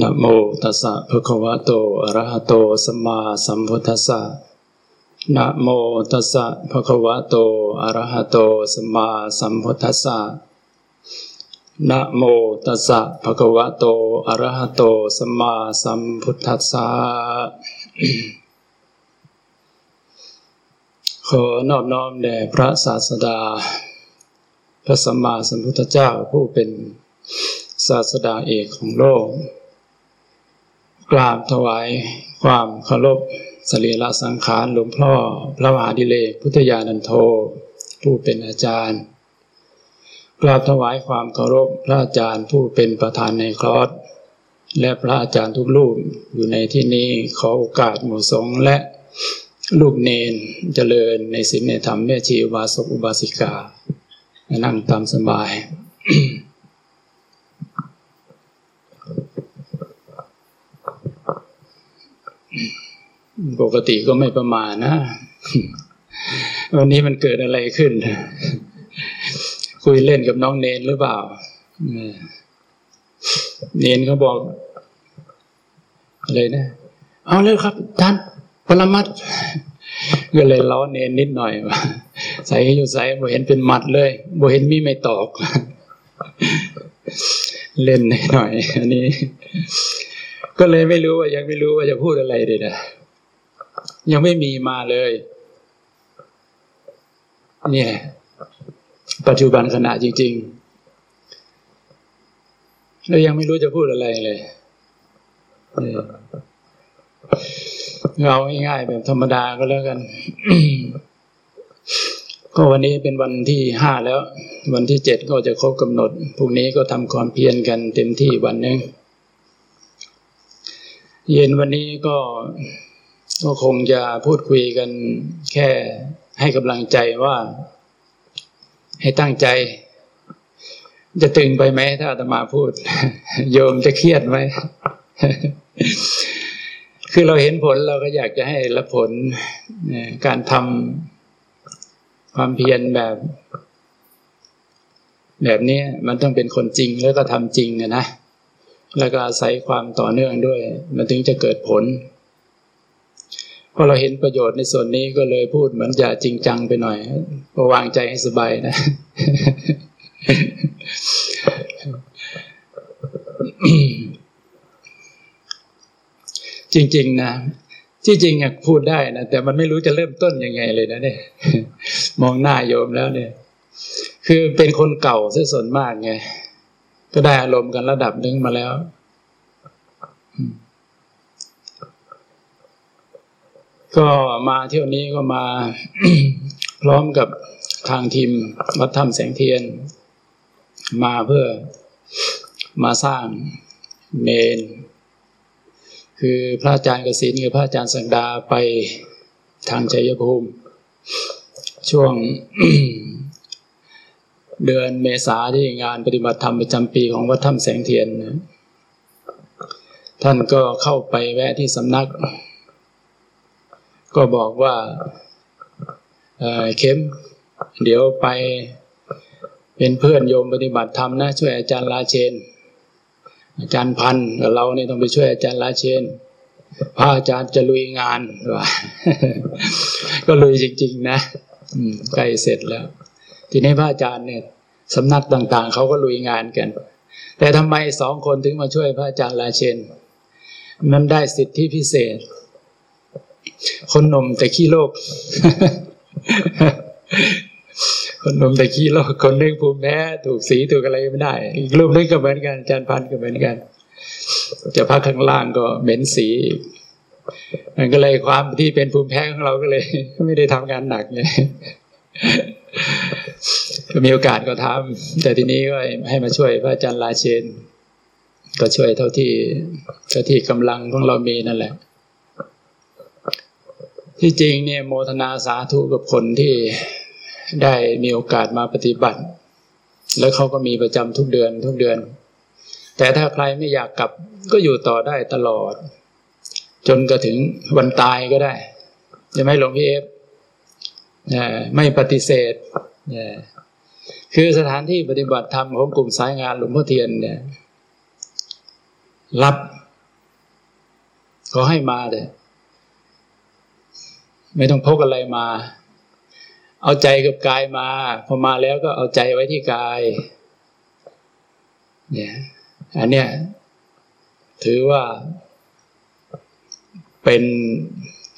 นะโมตัสสะภะคะวะโตอะระหะโตสัมมาสัมพุทธัสสะนะโมตัสสะภะคะวะโตอะระหะโตสัมมาสัมพุทธัสสะนะโมตัสสะภะคะวะโตอะระหะโตสัมมาสัมพุทธัสสะขอนอบน้อมแด่พระศาสดา พระสัมมาสัมพุทธเจ้าผู้เป็นศาสดาเอกของโลก กราบถวายความเคารพสรีระสังขารหลวงพ่อพระมหาดิเลกพุทธญาณันโท ผู้เป็นอาจารย์ กราบถวายความเคารพพระอาจารย์ผู้เป็นประธานในคลอสและพระอาจารย์ทุกรูปอยู่ในที่นี้ขอโอกาสหมู่สงฆ์และลูกเนนเจริญในศีลในธรรมแม่ชีอุบาสกอุบาสิกา นั่งตามสบาย ปกติก็ไม่ประมาณนะ วันนี้มันเกิดอะไรขึ้น คุยเล่นกับน้องเนนหรือเปล่า เนนเขาบอกอะไรนะ เอาเลยครับท่านปรมัดก็เลยล้อเนนนิดหน่อยว่าใส่อยู่ใส่บ่เห็นเป็นมัดเลยบ่เห็นมีไม่ตอก เล่นหน่อย อันนี้ ก็เลยไม่รู้ว่ายังไม่รู้ว่าจะพูดอะไรเลยนะยังไม่มีมาเลยเนี่ยปัจจุบันขณะจริงๆเรายังไม่รู้จะพูดอะไรเลยเราง่ายๆแบบธรรมดาก็แล้วกัน ก็วันนี้เป็นวันที่ห้าแล้ว วันที่เจ็ดก็จะครบกำหนดพรุ่งนี้ก็ทำความเพียรกันเต็มที่วันหนึ่ง เย็นวันนี้ก็ก็คงจะพูดคุยกันแค่ให้กำลังใจว่า ให้ตั้งใจ จะตึงไปไหมถ้าอาตมาพูด โยมจะเครียดไหมคือเราเห็นผลเราก็อยากจะให้รับผลการทำความเพียรแบบ แบบนี้มันต้องเป็นคนจริงแล้วก็ทำจริงนะ แล้วก็อาศัยความต่อเนื่องด้วย มันถึงจะเกิดผลพอเราเห็นประโยชน์ในส่วนนี้ก็เลยพูดเหมือนจะจริงจังไปหน่อยก็วางใจให้สบายนะ จริง ๆ นะที่จริงอยากพูดได้นะแต่มันไม่รู้จะเริ่มต้นยังไงเลยนะเนี่ย มองหน้าโยมแล้วเนี่ย คือเป็นคนเก่าซะส่วนมากไง ก็ได้อารมณ์กันระดับหนึ่งมาแล้ว ก็มาเที่ยวนี้ก็มา พร้อมกับทางทีมวัดถ้ำแสงเทียน มาเพื่อมาสร้างเมน คือพระอาจารย์กสินกับพระอาจารย์สังดาไปทางชัยภูมิ ช่วง เดือนเมษาที่งานปฏิบัติธรรมประจำปีของวัดถ้ำแสงเทียนท่านก็เข้าไปแวะที่สำนัก ก็บอกว่าเข้มเดี๋ยวไปเป็นเพื่อนโยมปฏิบัติธรรมนะ ช่วยอาจารย์ลาเชน อาจารย์พันธ์เราเนี่ยต้องไปช่วยอาจารย์ลาเชนพระอาจารย์จะลุยงานว่าก็ลุยจริง ๆ นะใกล้เสร็จแล้ว ทีนี้พระอาจารย์เนี่ยสำนักต่างๆ เขาก็ลุยงานกัน แต่ทำไมสองคนถึงมาช่วยพระอาจารย์ลาเชนมันได้สิทธิพิเศษ คนนมแต่ขี้โลก คนนมแต่ขี้โลก คนนึงภูมิแพ้ถูกสีถูกอะไรไม่ได้ อีกรูปนึงก็เหมือนกันอาจารย์พันก็เหมือนกัน จะพักข้างล่างก็เหม็นสีมันก็เลยความที่เป็นภูมิแพ้ของเราก็เลย ไม่ได้ทำงานหนักเลย ก็มีโอกาสก็ทำแต่ทีนี้ก็ให้มาช่วยพระอาจารย์ลาเชน ก็ช่วยเท่าที่เท่าที่กำลังของเรามีนั่นแหละ ที่จริงเนี่ยโมทนาสาธุกับคนที่ได้มีโอกาสมาปฏิบัติ แล้วเขาก็มีประจำทุกเดือนทุกเดือน แต่ถ้าใครไม่อยากกลับก็อยู่ต่อได้ตลอด จนก็ถึงวันตายก็ได้จะไม่หลงพี่เอฟ ไม่ปฏิเสธคือสถานที่ปฏิบัติธรรมของกลุ่มสายงานหลวงพ่อเทียนเนี่ย รับขอให้มาเลยไม่ต้องพกอะไรมา เอาใจกับกายมา พอมาแล้วก็เอาใจไว้ที่กาย เนี่ย อันเนี้ยถือว่าเป็น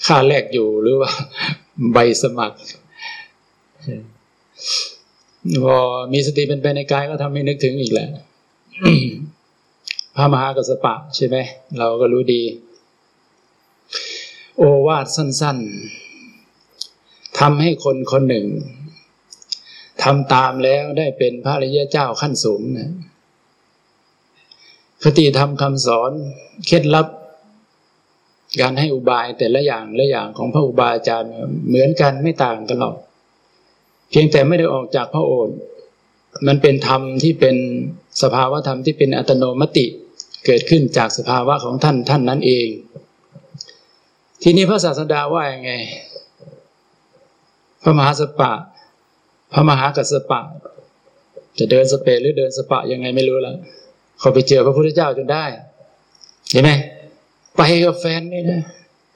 ค่าแรกอยู่หรือว่า ใบสมัครพอมีสติเป็นไปในกายก็ทำให้นึกถึงอีกแหละพระมหากัสปะใช่ไหมเราก็รู้ดี โอวาทสั้นๆทำให้คนคนหนึ่งทำตามแล้วได้เป็นพระริยเจ้าขั้นสูงนะคติธรรมคำสอน เคล็ดลับ การให้อุบายแต่ละอย่างละอย่างของพระอุบาอาจารย์เหมือนกันไม่ต่างกันหรอก เพียงแต่ไม่ได้ออกจากพระโอษฐ์มันเป็นธรรมที่เป็นสภาวะธรรมที่เป็นอัตโนมติเกิดขึ้นจากสภาวะของท่านท่านนั้นเอง ทีนี้พระศาสดาว่าอย่างไง พระมหาสปะ พระมหากัสปะ จะเดินสเปรหรือเดินสปะยังไงไม่รู้ละเขาไปเจอพระพุทธเจ้าจนได้ เห็นไหม ไปกับแฟนนี่นะ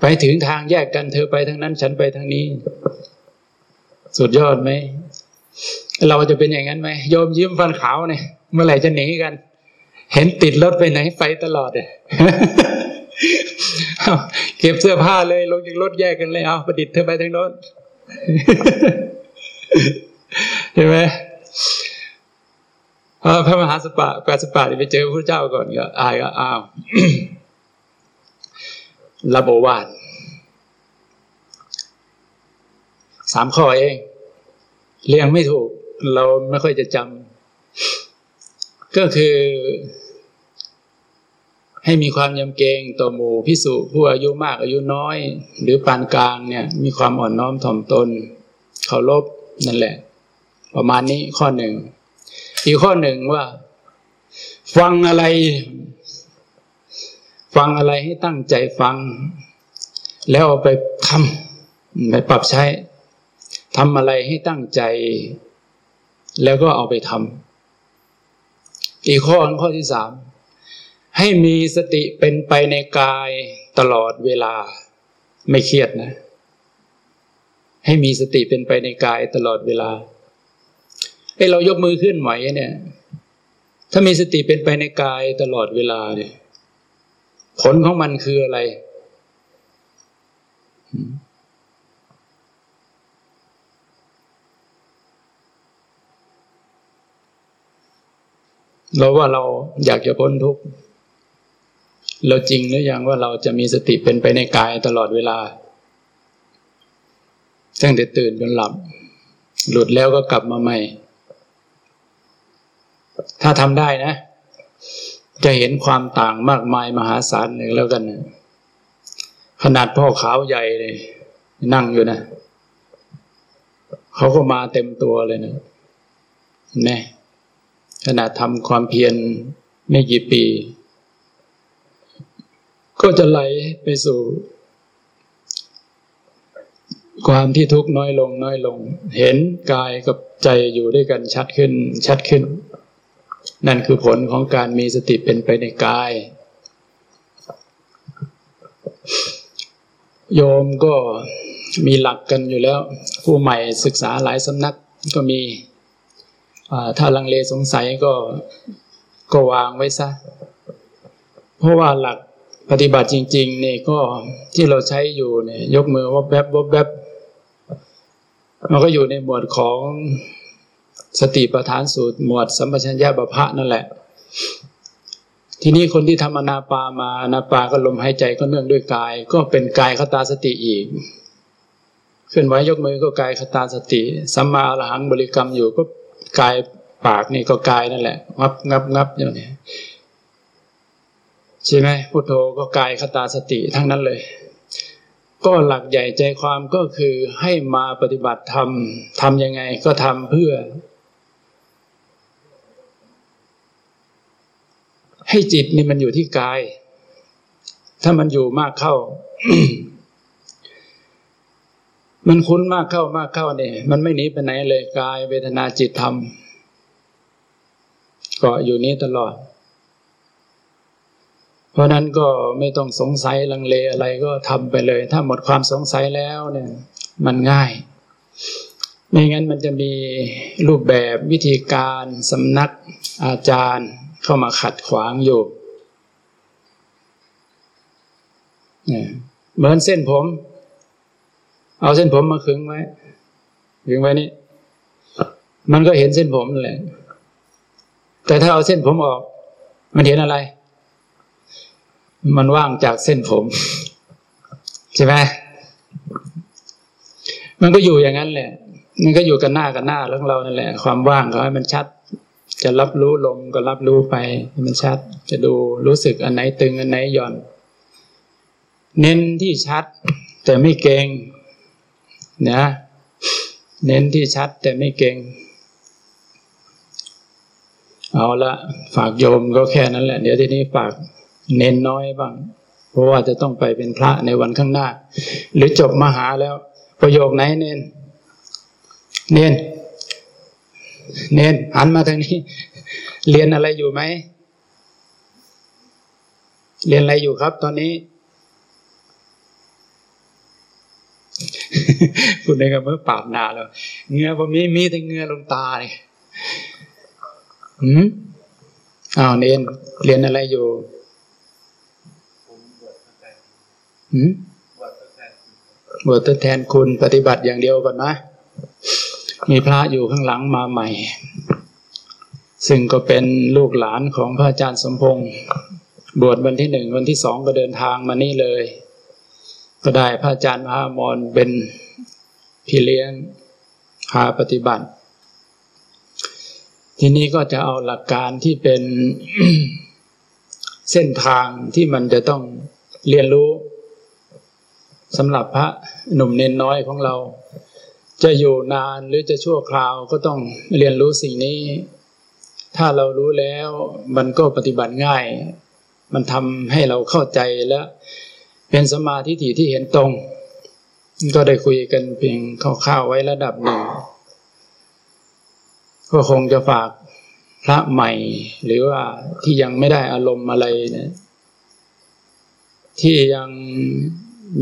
ไปถึงทางแยกกันเธอไปทางนั้น ฉันไปทางนี้ สุดยอดไหม เราจะเป็นอย่างนั้นไหมโยมยิ้มฟันขาวเนี่ยเมื่อไหร่จะหนีกัน เห็นติดรถไปไหนไปตลอดเลยเก็บเสื้อผ้าเลยลงจากรถแยกกันเลยเอาประดิษฐ์เธอไปทางโน้นเห็นไหมพระมหาสปะกาสปะไปเจอพระเจ้าก่อนก็อายก็อ้าว ระบบวาดสามข้อเอง เรียงไม่ถูก เราไม่ค่อยจะจำก็คือ ให้มีความยำเกรงต่อหมู่พิสุผู้อายุมากอายุน้อย หรือปานกลางเนี่ย มีความอ่อนน้อมถ่อมตนเคารพนั่นแหละ ประมาณนี้ข้อหนึ่ง อีกข้อหนึ่งว่า ฟังอะไร ฟังอะไรให้ตั้งใจฟัง แล้วเอาไปทำไปปรับใช้ทำอะไรให้ตั้งใจ แล้วก็เอาไปทำอีกข้อข้อที่สามให้มีสติเป็นไปในกายตลอดเวลา ไม่เครียดนะ ให้มีสติเป็นไปในกายตลอดเวลาไอเรายกมือขึ้นไหวเนี่ย ถ้ามีสติเป็นไปในกายตลอดเวลาเนี่ย ผลของมันคืออะไร เราว่าเราอยากจะพ้นทุกข์เราจริงหรือยังว่าเราจะมีสติเป็นไปในกายตลอดเวลาตั้งแต่ตื่นจนหลับ หลุดแล้วก็กลับมาใหม่ ถ้าทำได้นะ จะเห็นความต่างมากมายมหาศาลหนึ่งแล้วกันนะขนาดพ่อขาวใหญ่เลยนั่งอยู่นะเขาก็มาเต็มตัวเลยนะน่ขนาดทำความเพียรไม่กี่ปี ก็จะไหลไปสู่ ความที่ทุกข์น้อยลงน้อยลง เห็นกายกับใจอยู่ด้วยกันชัดขึ้น ชัดขึ้น นั่นคือผลของการมีสติเป็นไปในกาย โยมก็มีหลักกันอยู่แล้ว ผู้ใหม่ศึกษาหลายสำนักก็มีถ้าลังเลสงสัยก็ก็วางไว้ซะ เพราะว่าหลักปฏิบัติจริงๆนี่ก็ที่เราใช้อยู่เนี่ยยกมือว่าแวบวบแวบมันก็อยู่ในหมวดของ สติปัฏฐานสูตรหมวดสัมปชัญญะบพะนั่นแหละ ทีนี้คนที่ทำอนาปามาอนาปาก็ลมหายใจก็เนื่องด้วยกาย ก็เป็นกายคตาสติอีกเคลื่อนไหวยกมือก็กายคตาสติสัมมาอรหังบริกรรมอยู่ก็กายปากนี่ก็กายนั่นแหละ งับงับงับอย่างนี้ใช่ไหมพุทโธก็กายคตาสติทั้งนั้นเลย ก็หลักใหญ่ใจความก็คือให้มาปฏิบัติธรรมทำยังไงก็ทำเพื่อ ให้จิตนี่มันอยู่ที่กาย ถ้ามันอยู่มากเข้า มันคุ้นมากเข้ามากเข้าเนี่ย มันไม่หนีไปไหนเลยกาย เวทนาจิตธรรมก็อยู่นี้ตลอด เพราะนั้นก็ไม่ต้องสงสัยลังเลอะไรก็ทำไปเลย ถ้าหมดความสงสัยแล้วเนี่ย มันง่ายไม่งั้นมันจะมีรูปแบบวิธีการสำนักอาจารย์ เข้ามาขัดขวางอยู่เหมือนเส้นผม เอาเส้นผมมาขึงไว้ขึงไว้นี่ มันก็เห็นเส้นผมนั่นแหละ แต่ถ้าเอาเส้นผมออก มันเห็นอะไร มันว่างจากเส้นผม ใช่ไหมมันก็อยู่อย่างนั้นแหละ มันก็อยู่กันหน้ากันหน้าของเรานั่นแหละ ความว่างเขาให้มันชัด จะรับรู้ลมก็รับรู้ไปมันชัด จะดูรู้สึกอันไหนตึงอันไหนหย่อน เน้นที่ชัด แต่ไม่เก่งนะเน้นที่ชัดแต่ไม่เก่งเอาละฝากโยมก็แค่นั้นแหละ เดี๋ยวทีนี้ฝากเน้นน้อยบ้าง เพราะว่าจะต้องไปเป็นพระในวันข้างหน้า หรือจบมหาแล้ว ประโยคไหนเน้น เน้น เน้นหันมาทางนี้ เรียนอะไรอยู่ไหม เรียนอะไรอยู่ครับ ตอนนี้พูดในกับเมื่อปาบนาแล้วเงือผมมีมีแต่เงือลงตาเลยอืมอ้าวเน้นเรียนอะไรอยู่บวชแทนคุณปฏิบัติอย่างเดียวก่อนนะ มีพระอยู่ข้างหลังมาใหม่ ซึ่งก็เป็นลูกหลานของพระอาจารย์สมพงศ์บวชวันที่หนึ่งวันที่สองก็เดินทางมานี่เลย ก็ได้พระอาจารย์มหามรเป็นพี่เลี้ยงพาปฏิบัติ ทีนี้ก็จะเอาหลักการที่เป็นเส้นทางที่มันจะต้องเรียนรู้สำหรับพระหนุ่มเน้นน้อยของเรา จะอยู่นานหรือจะชั่วคราวก็ต้องเรียนรู้สิ่งนี้ ถ้าเรารู้แล้วมันก็ปฏิบัติง่าย มันทำให้เราเข้าใจและเป็นสมาธิที่เห็นตรง ก็ได้คุยกันเพียงคร่าวๆไว้ระดับหนึ่งก็คงจะฝากพระใหม่ หรือว่าที่ยังไม่ได้อารมณ์อะไรนะที่ยัง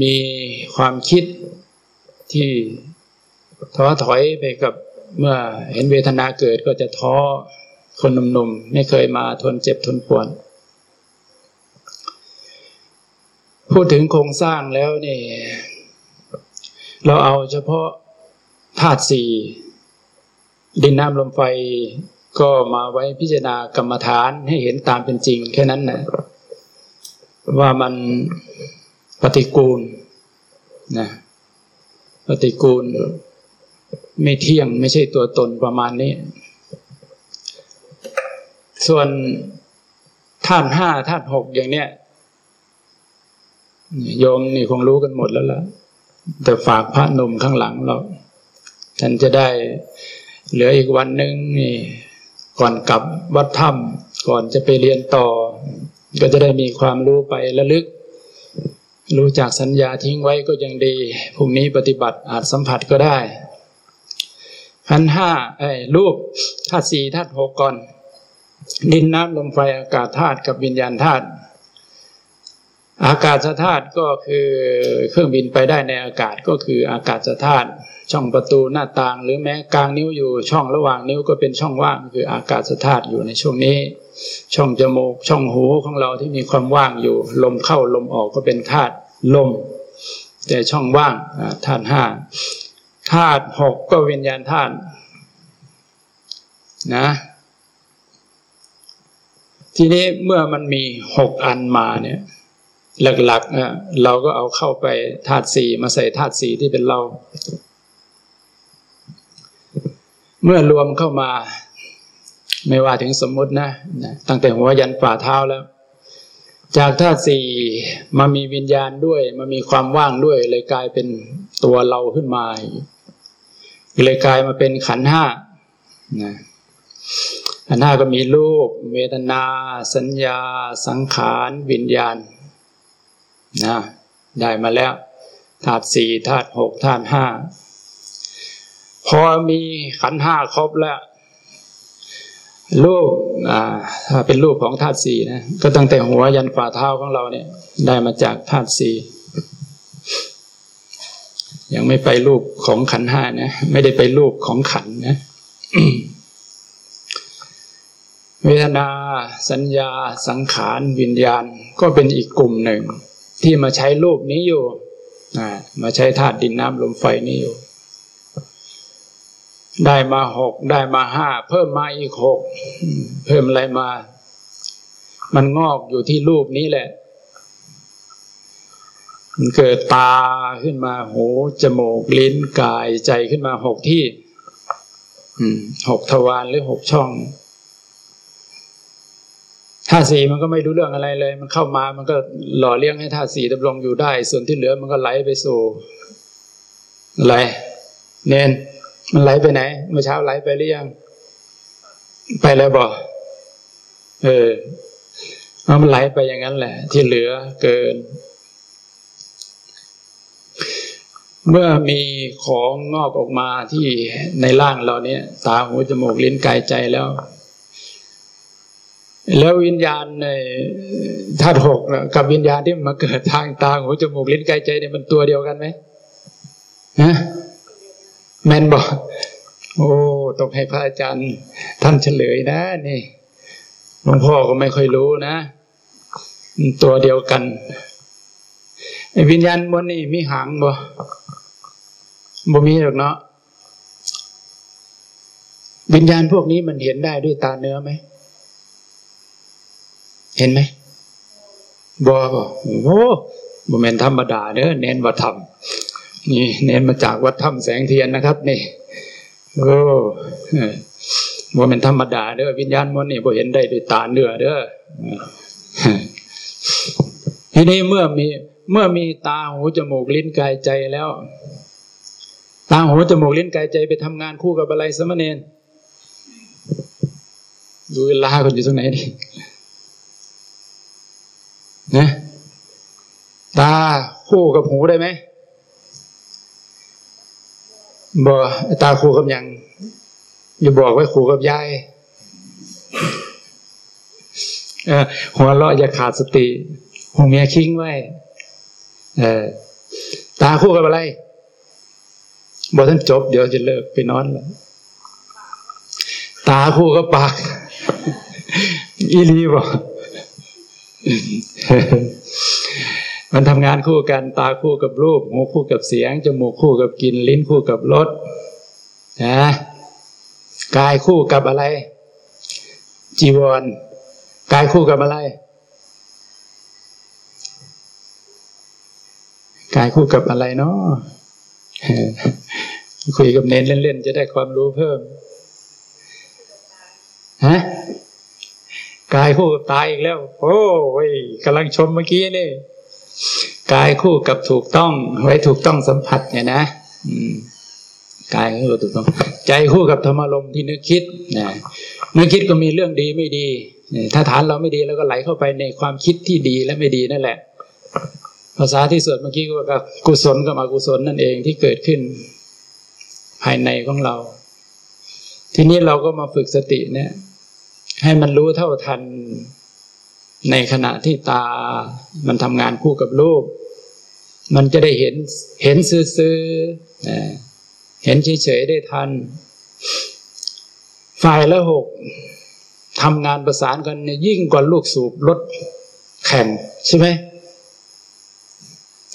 มีความคิดที่ ท้อถอยไปกับเมื่อเห็นเวทนาเกิดก็จะท้อคนหนุ่มๆไม่เคยมาทนเจ็บทนปวดพูดถึงโครงสร้างแล้วนี่เราเอาเฉพาะธาตุสี่ดินน้ำลมไฟก็มาไว้พิจารณากรรมฐานให้เห็นตามเป็นจริง แค่นั้นนะว่ามันปฏิกูลนะปฏิกูล ไม่เที่ยงไม่ใช่ตัวตนประมาณนี้ ส่วนท่านห้าท่านหกอย่างเนี้ยโยมนี่คงรู้กันหมดแล้วล่ะ แต่ฝากพระหนุ่มข้างหลังเราท่านจะได้เหลืออีกวันหนึ่งนี่ก่อนกลับวัดถ้ำก่อนจะไปเรียนต่อ ก็จะได้มีความรู้ไประลึก รู้จักสัญญาทิ้งไว้ก็ยังดีพรุ่งนี้ปฏิบัติอาจสัมผัสก็ได้ ขันห้าไอ้รูปธาตุสี่ธาตุหกก่อน ดินน้ำลมไฟอากาศธาตุกับวิญญาณธาตุอากาศธาตุก็คือเครื่องบินไปได้ในอากาศก็คืออากาศธาตุช่องประตูหน้าต่าง หรือแม้กลางนิ้วอยู่ช่องระหว่างนิ้วก็เป็นช่องว่างคืออากาศธาตุอยู่ในช่วงนี้ ช่องจมูกช่องหูของเราที่มีความว่างอยู่ ลมเข้าลมออกก็เป็นธาตุลม แต่ช่องว่างธาตุห้า ธาตุหกก็วิญญาณธาตุนะ ทีนี้เมื่อมันมีหกอันมาเนี่ย หลักๆเราก็เอาเข้าไปธาตุสี่มาใส่ธาตุสี่ที่เป็นเรา เมื่อรวมเข้ามา ไม่ว่าถึงสมมตินะนะตั้งแต่หัวยันฝ่าเท้าแล้ว จากธาตุสี่มามีวิญญาณด้วย มามีความว่างด้วยเลยกลายเป็นตัวเราขึ้นมา เลยกลายมาเป็นขันห้านะขันห้าก็มีรูปเวทนา สัญญา สังขารวิญญาณนะได้มาแล้วธาตุสี่ธาตุหกธาตุห้าพอมีขันห้าครบแล้วรูปอ่าถ้าเป็นรูปของธาตุสี่นะก็ตั้งแต่หัวยันฝ่าเท้าของเราเนี่ย ได้มาจากธาตุสี่ ยังไม่ไปรูปของขันห้านะไม่ได้ไปรูปของขันนะเวทนา สัญญา สังขารวิญญาณ ก็เป็นอีกกลุ่มหนึ่ง ที่มาใช้รูปนี้อยู่มาใช้ธาตุดินน้ำลมไฟนี้อยู่ ได้มาหกได้มาห้าเพิ่มมาอีกหกเพิ่มอะไรมา มันงอกอยู่ที่รูปนี้แหละ มันเกิดตาขึ้นมาหูจมูกลิ้นกายใจขึ้นมาหกที่หกทวารหรือหกช่องธาตุสีมันก็ไม่รู้เรื่องอะไรเลย มันเข้ามามันก็หล่อเลี้ยงให้ธาตุสีดำรงอยู่ได้ ส่วนที่เหลือมันก็ไหลไปสู่อะไรเนนมันไหลไปไหนเมื่อเช้าไหลไปหรือยังไปแล้วบอเออมันไหลไปอย่างนั้นแหละ ที่เหลือเกิน เมื่อมีของงอกออกมาที่ในร่างเราเนี่ยตาหูจมูกลิ้นกายใจแล้ว แล้ววิญญาณในธาตุหกกับวิญญาณที่มาเกิดทางตาหูจมูกลิ้นกายใจเนี่ยมันตัวเดียวกันไหมฮะแมนบอกโอ้ต้องให้พระอาจารย์ ท่านเฉลยนะนี่หลวงพ่อก็ไม่ค่อยรู้นะ ตัวเดียวกันวิญญาณมันนี่มีหางบ่ บ่มีหรอกเนาะวิญญาณพวกนี้มันเห็นได้ด้วยตาเนื้อไหม เห็นไหมบอบอโอ้บมเมนธรรมดาเนอะเน้นวัดธรรมนี่เน้นมาจากวัดธรรมแสงเทียนนะครับ นี่โอ้บมเมนธรรมดาเด้อวิญญาณมันนี่บ่เห็นได้ด้วยตาเนื้อเด้อทีนี้เมื่อมี เมื่อมีตาหูจมูกลิ้นกายใจแล้ว ตาหูจมูกลิ้นกายใจไปทำงานคู่กับอะไรสมณเณรดูเวลาคนอยู่ตรงไหนนี่นะตาคู่กับหูได้ไหมบอตาคู่กับยังอย่าบอกไว้คู่กับยายหัวเราะอย่าขาดสติหัวเมียคิงไว้ตาคู่กับอะไร บอกท่านจบเดี๋ยวจะเลิกไปนอนแล้ว ตาคู่กับปาก อีลีบอกมันทำงานคู่กัน ตาคู่กับรูป หูคู่กับเสียง จมูกคู่กับกลิ่น ลิ้นคู่กับรสนะกายคู่กับอะไร จีวร กายคู่กับอะไร กายคู่กับอะไรเนาะ คุยกับเน้นเล่นๆจะได้ความรู้เพิ่มฮะกายคู่กับตายอีกแล้ว โอ้ยกำลังชมเมื่อกี้นี่กายคู่กับถูกต้อง ไว้ถูกต้องสัมผัสเนี่ยนะกายคู่กับถูกต้อง ใจคู่กับธรรมารมที่นึกคิดนะนึกคิดก็มีเรื่องดีไม่ดีถ้าฐานเราไม่ดีแล้วก็ไหลเข้าไปในความคิดที่ดีและไม่ดีนั่นแหละ ภาษาที่สวดเมื่อกี้ก็กับกุศลกับอกุศลนั่นเองที่เกิดขึ้น ภายในของเรา ทีนี้เราก็มาฝึกสติเนี่ย ให้มันรู้เท่าทัน ในขณะที่ตา มันทำงานคู่กับรูป มันจะได้เห็นเห็นซื่อๆเห็นเฉยๆได้ทัน ฝ่ายละหกทำงานประสานกันเนี่ยยิ่งกว่าลูกสูบรถแข่งใช่ไหม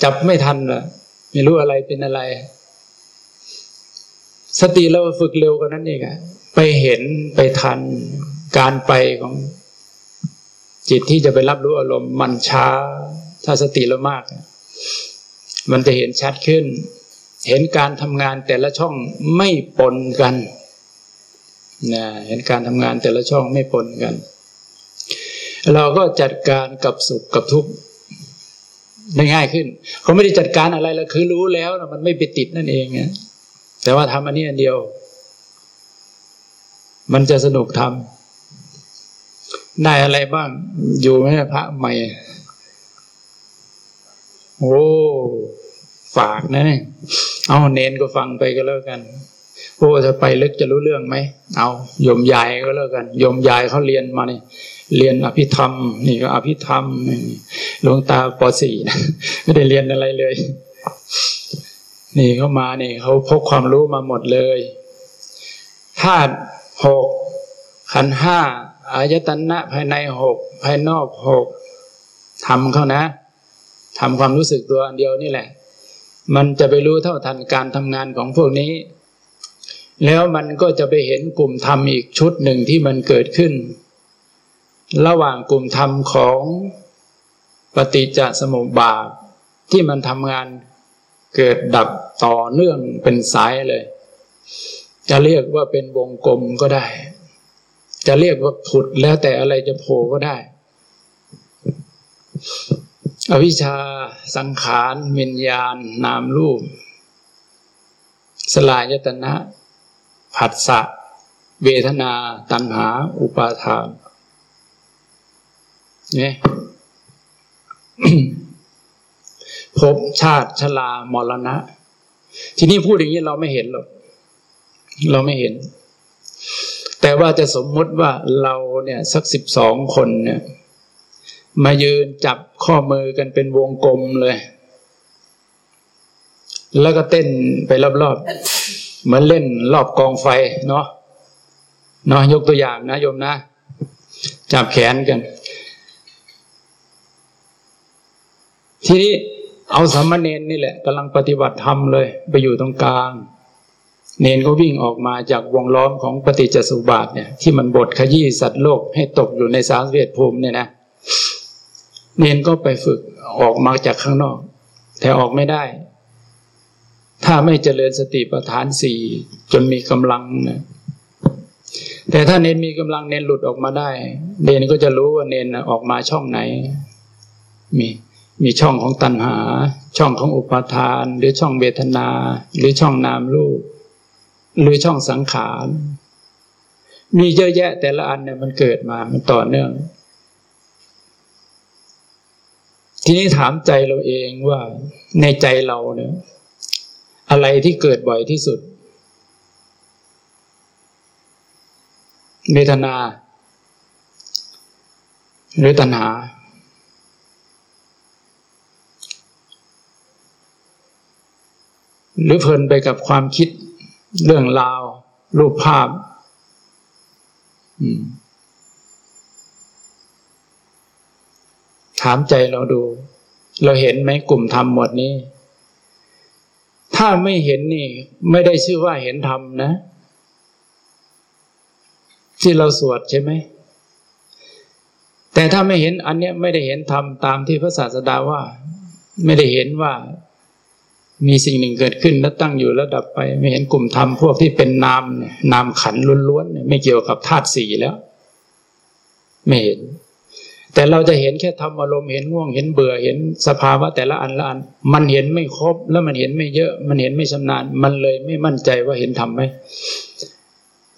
จับไม่ทันล่ะ ไม่รู้อะไรเป็นอะไร สติเราฝึกเร็วกว่านั้นเองอะไปเห็นไปทันการไปของจิตที่จะไปรับรู้อารมณ์มันช้า ถ้าสติเรามาก มันจะเห็นชัดขึ้น เห็นการทำงานแต่ละช่องไม่ปนกันนะเห็นการทำงานแต่ละช่องไม่ปนกัน เราก็จัดการกับสุขกับทุกข์ได้ง่ายขึ้น เขาไม่ได้จัดการอะไรแล้วคือรู้แล้วนะมันไม่ไปติดนั่นเองนะ แต่ว่าทำอันนี้อันเดียว มันจะสนุกทำได้อะไรบ้าง อยู่ไหมพระใหม่ โอ้ฝากนะเนี่ยเอาเน้นก็ฟังไปก็แล้วกันโอ้จะไปลึกจะรู้เรื่องไหม เอาโยมยายก็แล้วกันโยมยายเขาเรียนมาเนี่ยเรียนอภิธรรม นี่ก็อภิธรรมหลวงตาปสี่นะไม่ได้เรียนอะไรเลย นี่เขามาเนี่ยเขาพกความรู้มาหมดเลยธาตุหกขันห้าอายตนะภายในหกภายนอกหกทำเขานะทำความรู้สึกตัวอันเดียวนี่แหละ มันจะไปรู้เท่าทันการทำงานของพวกนี้ แล้วมันก็จะไปเห็นกลุ่มธรรมอีกชุดหนึ่งที่มันเกิดขึ้น ระหว่างกลุ่มธรรมของปฏิจจสมุปบาทที่มันทำงาน เกิดดับต่อเนื่องเป็นสายเลย จะเรียกว่าเป็นวงกลมก็ได้ จะเรียกว่าผุดแล้วแต่อะไรจะโผล่ก็ได้ อวิชชาสังขารวิญญาณ นามรูป สลายตนะ ผัสสะ เวทนา ตัณหา อุปาทานเนี่ย ภพชาติชรามรณะ ทีนี้พูดอย่างนี้เราไม่เห็นหรอกเราไม่เห็น แต่ว่าจะสมมติว่าเราเนี่ย สักสิบสองคนเนี่ย มายืนจับข้อมือกันเป็นวงกลมเลย แล้วก็เต้นไปรอบๆเหมือนเล่นรอบกองไฟเนาะเนาะยกตัวอย่างนะโยมนะ จับแขนกัน ทีนี้ เอาสามเณรนี่แหละกำลังปฏิบัติธรรมเลย ไปอยู่ตรงกลาง เนนก็วิ่งออกมาจากวงล้อมของปฏิจจสุบาทเนี่ย ที่มันบดขยี้สัตว์โลกให้ตกอยู่ในสามเวทภูมิเนี่ยนะเนนก็ไปฝึกออกมาจากข้างนอก แต่ออกไม่ได้ ถ้าไม่เจริญสติปัฏฐานสี่จนมีกำลังนะแต่ถ้าเนนมีกำลังเนนหลุดออกมาได้ เนนก็จะรู้ว่าเนนออกมาช่องไหน มี มีช่องของตัณหา ช่องของอุปาทาน หรือช่องเวทนา หรือช่องนามรูป หรือช่องสังขาร มีเยอะแยะแต่ละอันเนี่ยมันเกิดมามันต่อเนื่อง ทีนี้ถามใจเราเองว่าในใจเราเนี่ย อะไรที่เกิดบ่อยที่สุด เวทนา หรือตัณหา หรือเพลินไปกับความคิดเรื่องราว รูปภาพถามใจเราดู เราเห็นไหมกลุ่มธรรมหมดนี้ ถ้าไม่เห็นนี่ ไม่ได้ชื่อว่าเห็นธรรมนะ ที่เราสวดใช่ไหมแต่ถ้าไม่เห็นอันเนี้ยไม่ได้เห็นธรรมตามที่พระศาสดาว่า ไม่ได้เห็นว่า มีสิ่งหนึ่งเกิดขึ้นแล้วตั้งอยู่แล้วดับไป ไม่เห็นกลุ่มธรรมพวกที่เป็นนามนามขันล้วนๆไม่เกี่ยวกับธาตุสี่แล้ว ไม่เห็น แต่เราจะเห็นแค่ธรรมอารมณ์เห็นง่วงเห็นเบื่อเห็นสภาวะแต่ละอันละอัน มันเห็นไม่ครบ แล้วมันเห็นไม่เยอะ มันเห็นไม่ชำนาญ มันเลยไม่มั่นใจว่าเห็นธรรมไหม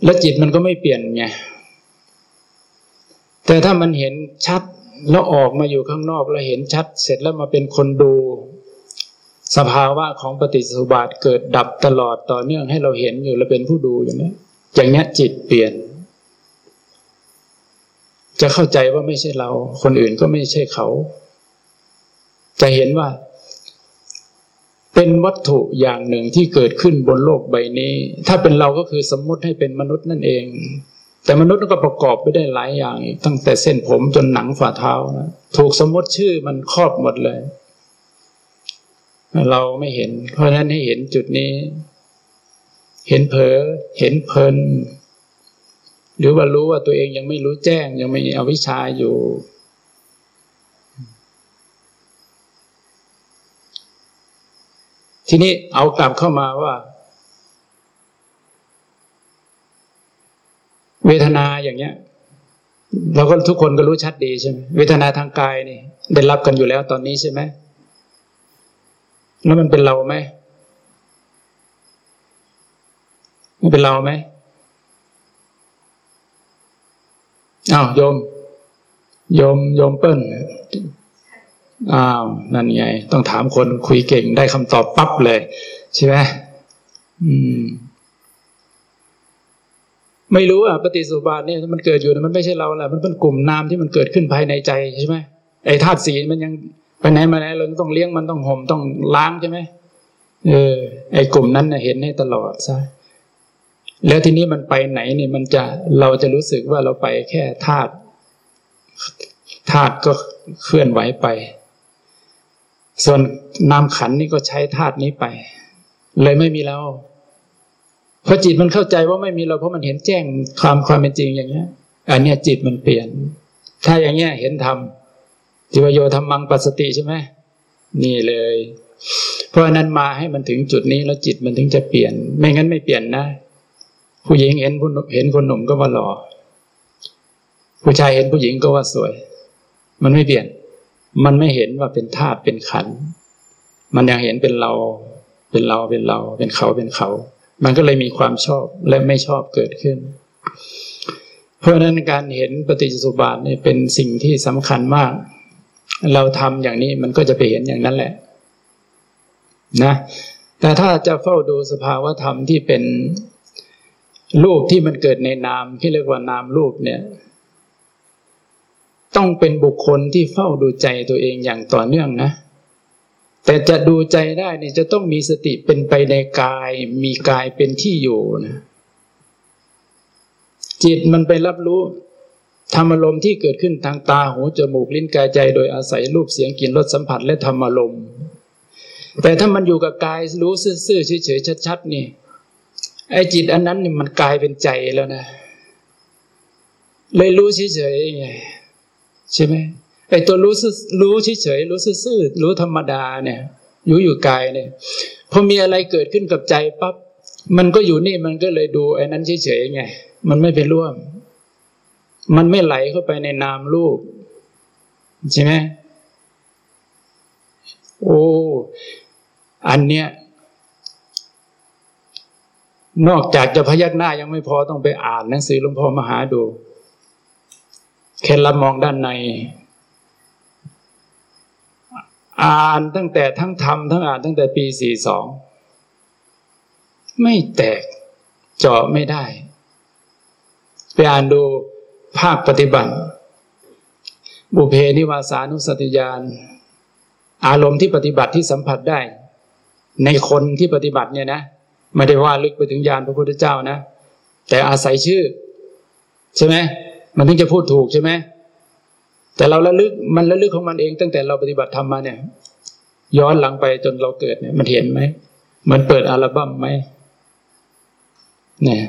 แล้วจิตมันก็ไม่เปลี่ยนไงแต่ถ้ามันเห็นชัดแล้วออกมาอยู่ข้างนอกแล้วเห็นชัด เสร็จแล้วมาเป็นคนดู สภาวะของปฏิสุบาทเกิดดับตลอดต่อเนื่องให้เราเห็นอยู่และเป็นผู้ดูอย่างนี้อย่างนี้จิตเปลี่ยน จะเข้าใจว่าไม่ใช่เรา คนอื่นก็ไม่ใช่เขา จะเห็นว่า เป็นวัตถุอย่างหนึ่งที่เกิดขึ้นบนโลกใบนี้ ถ้าเป็นเราก็คือสมมติให้เป็นมนุษย์นั่นเอง แต่มนุษย์ก็ประกอบไปได้หลายอย่าง ตั้งแต่เส้นผมจนหนังฝ่าเท้านะถูกสมมติชื่อมันครอบหมดเลย เราไม่เห็น เพราะนั้นให้เห็นจุดนี้ เห็นเผลอเห็นเพลิน หรือว่ารู้ว่าตัวเองยังไม่รู้แจ้ง ยังไม่เอาวิชาอยู่ ทีนี้เอากลับเข้ามาว่า เวทนาอย่างเนี้ยเราก็ทุกคนก็รู้ชัดดีใช่ไหมเวทนาทางกายนี่ ได้รับกันอยู่แล้วตอนนี้ใช่ไหม แล้วมันเป็นเราไหมมันเป็นเราไหมอ้าวโยมโยมโยมเปิ้ลอ้าวนั่นไง ต้องถามคนคุยเก่งได้คำตอบปั๊บเลย ใช่ไหมอืม ไม่รู้อะปฏิสุบาทเนี่ยมันเกิดอยู่มันไม่ใช่เราแหละมันเป็นกลุ่มนามที่มันเกิดขึ้นภายในใจใช่ไหมไอ้ธาตุสีมันยัง ไปไหนมาไหนเราต้องเลี้ยงมันต้องห่มต้องล้างใช่ไหมเออ ไอ้กลุ่มนั้นนะเห็นให้ตลอดซะแล้วทีนี้มันไปไหนเนี่ยมันจะเราจะรู้สึกว่าเราไปแค่ธาตุธาตุก็เคลื่อนไหวไป ส่วนนามขันนี่ก็ใช้ธาตุนี้ไป เลยไม่มีเราพอจิตมันเข้าใจว่าไม่มีเราเพราะมันเห็นแจ้งความความเป็นจริงอย่างเงี้ย อันเนี้ยจิตมันเปลี่ยน ถ้าอย่างเงี้ยเห็นธรรม จิวโยธรรมังปัสสติใช่ไหมนี่เลย เพราะนั้นมาให้มันถึงจุดนี้แล้วจิตมันถึงจะเปลี่ยน ไม่งั้นไม่เปลี่ยนนะ ผู้หญิงเห็นผู้เห็นคนหนุ่มก็ว่าหล่อผู้ชายเห็นผู้หญิงก็ว่าสวย มันไม่เปลี่ยน มันไม่เห็นว่าเป็นธาตุเป็นขัน มันยังเห็นเป็นเรา เป็นเราเป็นเรา เป็นเขาเป็นเขา มันก็เลยมีความชอบและไม่ชอบเกิดขึ้น เพราะนั้นการเห็นปฏิจจสุบาทเนี่ยเป็นสิ่งที่สำคัญมาก เราทำอย่างนี้มันก็จะไปเห็นอย่างนั้นแหละ นะ แต่ถ้าจะเฝ้าดูสภาวะธรรมที่เป็นรูปที่มันเกิดในนามที่เรียกว่านามรูปเนี่ย ต้องเป็นบุคคลที่เฝ้าดูใจตัวเองอย่างต่อเนื่องนะ แต่จะดูใจได้เนี่ยจะต้องมีสติเป็นไปในกาย มีกายเป็นที่อยู่นะจิตมันไปรับรู้ ธรรมารมณ์ที่เกิดขึ้นทางตาหูจมูกลิ้นกายใจ โดยอาศัยรูปเสียงกลิ่นรสสัมผัสและธรรมารมณ์แต่ถ้ามันอยู่กับกายรู้ซื่อๆเฉยๆชัดๆนี่ไอ้จิตอันนั้นนี่มันกลายเป็นใจแล้วนะ เลยรู้เฉยๆไงใช่ไหมไอ้ตัวรู้รู้เฉยๆรู้ซื่อๆรู้ธรรมดาเนี่ยอยู่อยู่กายเนี่ยพอมีอะไรเกิดขึ้นกับใจปั๊บมันก็อยู่นี่มันก็เลยดูไอ้นั้นเฉยๆไงมันไม่ไปร่วม มันไม่ไหลเข้าไปในนามรูปใช่ไหมโอ้อันเนี้ย นอกจากจะพยักหน้ายังไม่พอต้องไปอ่านหนังสือหลวงพ่อมหาดูแค่ละมองด้านใน อ่านตั้งแต่ทั้งทำทั้งอ่านตั้งแต่ปีสี่สองไม่แตกเจาะไม่ได้ ไปอ่านดู ภาคปฏิบัติ บุเพนิวาสานุสติยานอารมณ์ที่ปฏิบัติที่สัมผัสได้ ในคนที่ปฏิบัติเนี่ยนะไม่ได้ว่าลึกไปถึงญาณพระพุทธเจ้านะ แต่อาศัยชื่อ ใช่ไหมมันถึงจะพูดถูกใช่ไหมแต่เราระลึกมันระลึกของมันเอง ตั้งแต่เราปฏิบัติธรรมมาเนี่ย ย้อนหลังไปจนเราเกิดเนี่ย มันเห็นไหมมันเปิดอัลบั้มไหมเนี่ย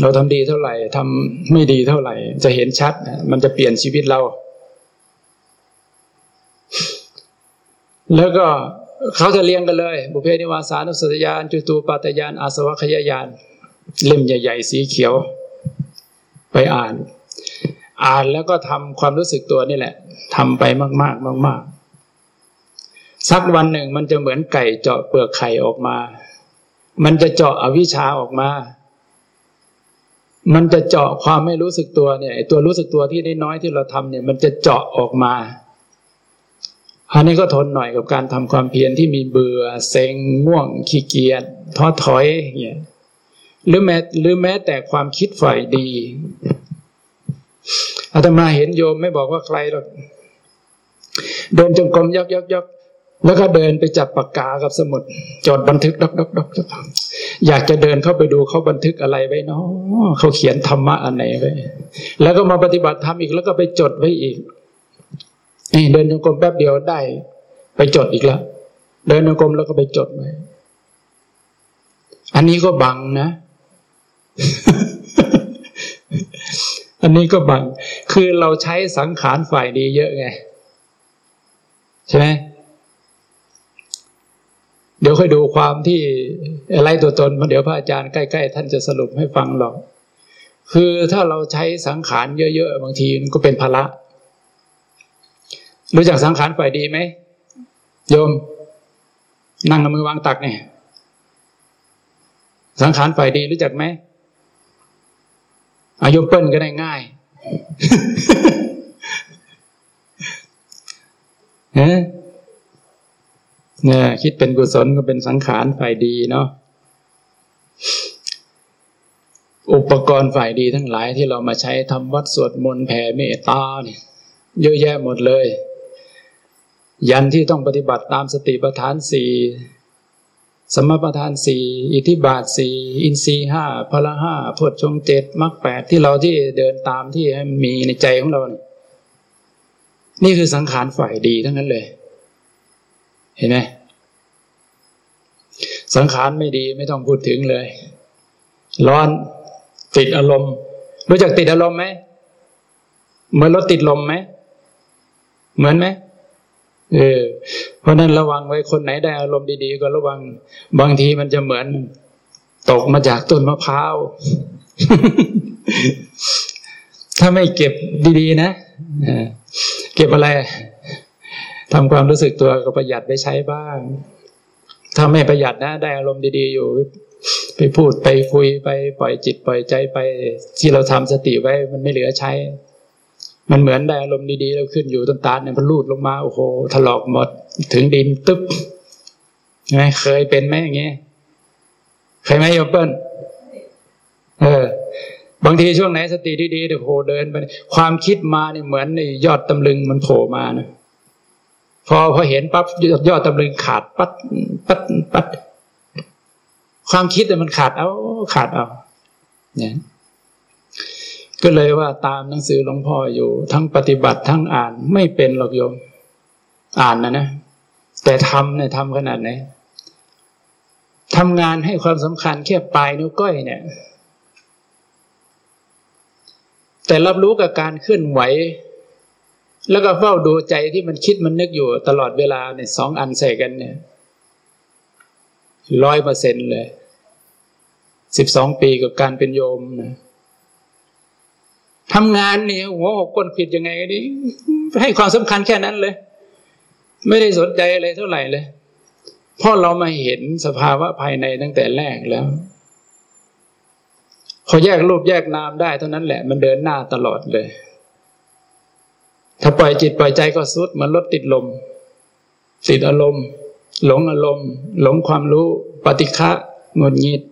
เราทำดีเท่าไหร่ทำไม่ดีเท่าไหร่ จะเห็นชัด มันจะเปลี่ยนชีวิตเรา แล้วก็เขาจะเรียงกันเลย บุเพนิวาสานุสตยานจุตูปาตยาน อาสวะขยายาน เล่มใหญ่ๆ สีเขียว ไปอ่าน อ่านแล้วก็ทำความรู้สึกตัวนี่แหละทำไปมากๆ มาก ๆ สักวันหนึ่งมันจะเหมือนไก่เจาะเปลือกไข่ออกมา มันจะเจาะอวิชชาออกมา มันจะเจาะความไม่รู้สึกตัวเนี่ยตัวรู้สึกตัวที่ได้น้อยที่เราทำเนี่ย มันจะเจาะออกมาอันนี้ก็ทนหน่อยกับการทำความเพียรที่มีเบื่อเซ็งง่วงขี้เกียจท้อถอยเนี่ยหรือแม้หรือแม้แต่ความคิดฝ่ายดีอาตมาเห็นโยมไม่บอกว่าใครหรอกเดินจงกรมยกยกยก แล้วก็เดินไปจับปากกากับสมุดจดบันทึกดอกดอกดอกอยากจะเดินเข้าไปดูเขาบันทึกอะไรไว้เนาะเขาเขียนธรรมะอันไหนไว้ แล้วก็มาปฏิบัติธรรมอีกแล้วก็ไปจดไว้อีกนี่เดินจงกรมแป๊บเดียวได้ ไปจดอีกแล้วเดินจงกรมแล้วก็ไปจดไว้อันนี้ก็บังนะ อันนี้ก็บัง คือเราใช้สังขารฝ่ายดีเยอะไง ใช่ไหม เดี๋ยวค่อยดูความที่อะไรตัวตนมาเดี๋ยวพระอาจารย์ใกล้ ๆ ท่านจะสรุปให้ฟังหรอก คือถ้าเราใช้สังขารเยอะๆบางทีมันก็เป็นภาระรู้จักสังขารฝ่ายดีไหมโยม นั่งมือวางตักเนี่ย สังขารฝ่ายดีรู้จักไหมอายุเปิ้ลก็ได้ง่ายเนี่ยคิดเป็นกุศลก็เป็นสังขารฝ่ายดีเนาะอุปกรณ์ฝ่ายดีทั้งหลายที่เรามาใช้ทำวัดสวดมนต์แผ่เมตตาเนี่ยเยอะแยะหมดเลย ยันที่ต้องปฏิบัติตามสติปัฏฐานสี่สมประทานสี่อิทธิบาทสี่อินทรีห้าพละห้าพดชงเจ็ดมรรคแปดที่เราที่เดินตามที่ให้มันมีในใจของเราเนี่ยนี่คือสังขารฝ่ายดีทั้งนั้นเลย เห็นไหม สังขารไม่ดีไม่ต้องพูดถึงเลย ร้อนติดอารมณ์ รู้จักติดอารมณ์ไหมเหมือนรถติดลมไหมเหมือนไหมเออเพราะนั้นระวังไว้คนไหนได้อารมณ์ดีๆก็ระวัง บางทีมันจะเหมือน ตกมาจากต้นมะพร้าวถ้าไม่เก็บดีๆนะเก็บอะไรทำความรู้สึกตัวก็ประหยัดไปใช้บ้าง ถ้าไม่ประหยัดนะ ได้อารมณ์ดีๆอยู่ไปพูดไปคุยไปปล่อยจิตปล่อยใจไป ที่เราทำสติไว้มันไม่เหลือใช้ มันเหมือนได้อารมณ์ดีๆแล้วขึ้นอยู่ต้นตาลเนี่ยมันรูดลงมาโอ้โหถลอกหมดถึงดินตึ๊บใช่ไหมเคยเป็นไหมอย่างเงี้ยเคยไหมโยเปิลเออบางทีช่วงไหนสติดีๆเดี๋ยวโหเดินไปความคิดมาเนี่ยเหมือนในยอดตำลึงมันโผล่มานะ พอพอเห็นปั๊บยอดตำลึงขาดปัดปัดปัดความคิดมันขาดเอาขาดเอาเนี่ยก็เลยว่าตามหนังสือหลวงพ่ออยู่ ทั้งปฏิบัติทั้งอ่านไม่เป็นหรอกโยม อ่านนะนะ แต่ทำเนี่ยทำขนาดไหนทำงานให้ความสำคัญแค่ปลายนิ้วก้อยเนี่ย แต่รับรู้กับการเคลื่อนไหว แล้วก็เฝ้าดูใจที่มันคิดมันนึกอยู่ตลอดเวลาเนี่ยสองอันใส่กันเนี่ยร้อยเปอร์เซ็นเลยสิบสองปีกับการเป็นโยมนะทำงานเนี่ยหัวหกก้นผิดยังไงนี่ให้ความสำคัญแค่นั้นเลย ไม่ได้สนใจอะไรเท่าไหร่เลยเพราะเรามาเห็นสภาวะภายในตั้งแต่แรกแล้ว พอแยกรูปแยกนามได้เท่านั้นแหละ มันเดินหน้าตลอดเลย ถ้าปล่อยจิตปล่อยใจก็สุดเหมือนรถติดลมติดอารมณ์ หลงอารมณ์ หลงความรู้ ปฏิฆะงดงิด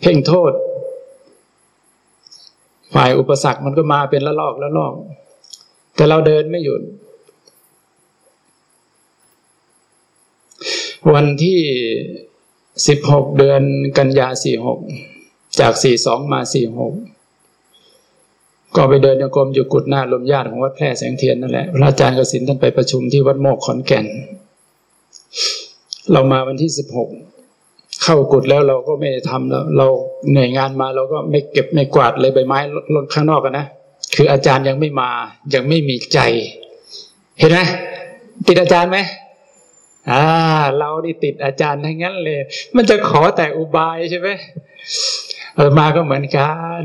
เพ่งโทษ ฝ่ายอุปสรรคมันก็มาเป็นละลอกละลอก แต่เราเดินไม่หยุด วันที่สิบหกเดือนกันยาสี่หกจากสี่สองมาสี่หก ก็ไปเดินโยกรมอยู่กุดหน้าลมญาติของวัดแพร่แสงเทียนนั่นแหละพระอาจารย์กสินท่านไปประชุมที่วัดโมกขอนแก่น เรามาวันที่สิบหกเข้ากุดแล้วเราก็ไม่ทำแล้ว เราเหนื่อยงานมาเราก็ไม่เก็บไม่กวาดเลยใบไม้ลดข้างนอกกันนะคืออาจารย์ยังไม่มายังไม่มีใจ เห็นไหมติดอาจารย์ไหมอ่า เรานี่ติดอาจารย์ทั้งนั้นเลย มันจะขอแต่อุบายใช่ไหมเออมาก็เหมือนกัน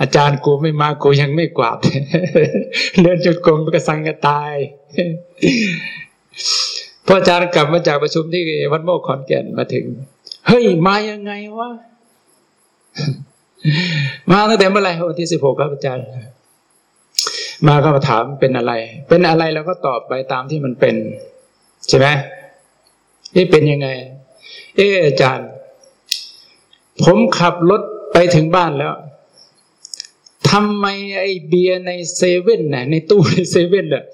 อาจารย์กูไม่มากูยังไม่กวาดเดินจุดกลมกระสังกระตายพออาจารย์กลับมาจากประชุมที่วัดโมกขอนแก่นมาถึง เฮ้ย มายังไงวะมาตั้งแต่เมื่อไหร่วันที่สิบหกครับอาจารย์ มาก็มาถามเป็นอะไร เป็นอะไรเราก็ตอบไปตามที่มันเป็น ใช่ไหมนี่เป็นยังไง เอออาจารย์ ผมขับรถไปถึงบ้านแล้ว ทำไมไอเบียในเซเว่นน่ะในตู้ในเซเว่นน่ะ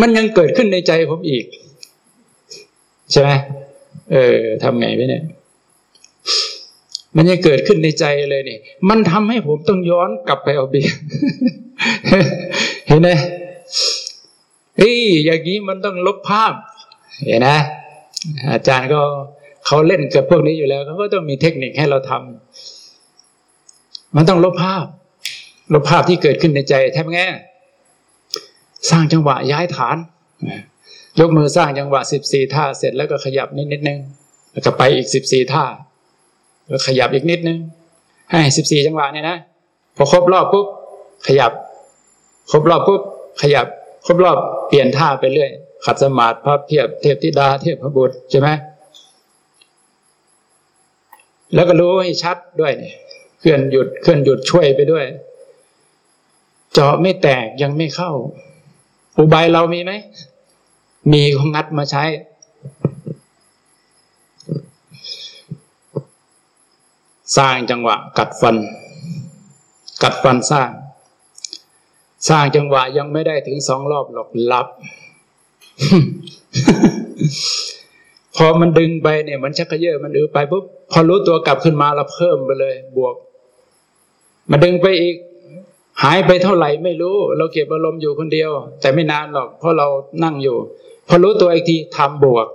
มันยังเกิดขึ้นในใจผมอีก ใช่ไหมเออทำไงไว้เนี่ย มันยังเกิดขึ้นในใจเลยนี่มันทำให้ผมต้องย้อนกลับไปเอาเบียร์เห็นไหมเฮ้ยอย่างนี้มันต้องลบภาพ เห็นนะอาจารย์ก็เขาเล่นกับพวกนี้อยู่แล้วเขาก็ต้องมีเทคนิคให้เราทำมันต้องลบภาพ ลบภาพที่เกิดขึ้นในใจแทบไงสร้างจังหวะย้ายฐานยกมือสร้างจังหวะสิบสี่ท่าเสร็จแล้วก็ขยับนิดนิดนึงแล้วก็ไปอีกสิบสี่ท่าแล้วขยับอีกนิดนึงให้สิบสี่จังหวะเนี่ยนะพอครบรอบปุ๊บขยับ ครบรอบปุ๊บขยับ ครบรอบเปลี่ยนท่าไปเรื่อย ขัดสมาธิพับเทียบเทพธิดาเทพพระบุตรใช่ไหมแล้วก็รู้ให้ชัดด้วยเนี่ยเคลื่อนหยุดเคลื่อนหยุดช่วยไปด้วย เจาะไม่แตกยังไม่เข้า อุบายเรามีไหม มีของงัดมาใช้ สร้างจังหวะ กัดฟัน กัดฟันสร้าง สร้างจังหวะยังไม่ได้ถึงสองรอบหรอกหลับ พอมันดึงไปเนี่ย มันชักกระเยอะมันอือไปปุ๊บพอรู้ตัวกลับขึ้นมาเราเพิ่มไปเลย บวกมาดึงไปอีก หายไปเท่าไหร่ไม่รู้ เราเก็บอารมณ์อยู่คนเดียว แต่ไม่นานหรอก เพราะเรานั่งอยู่ พอรู้ตัวอีกทีทำบวก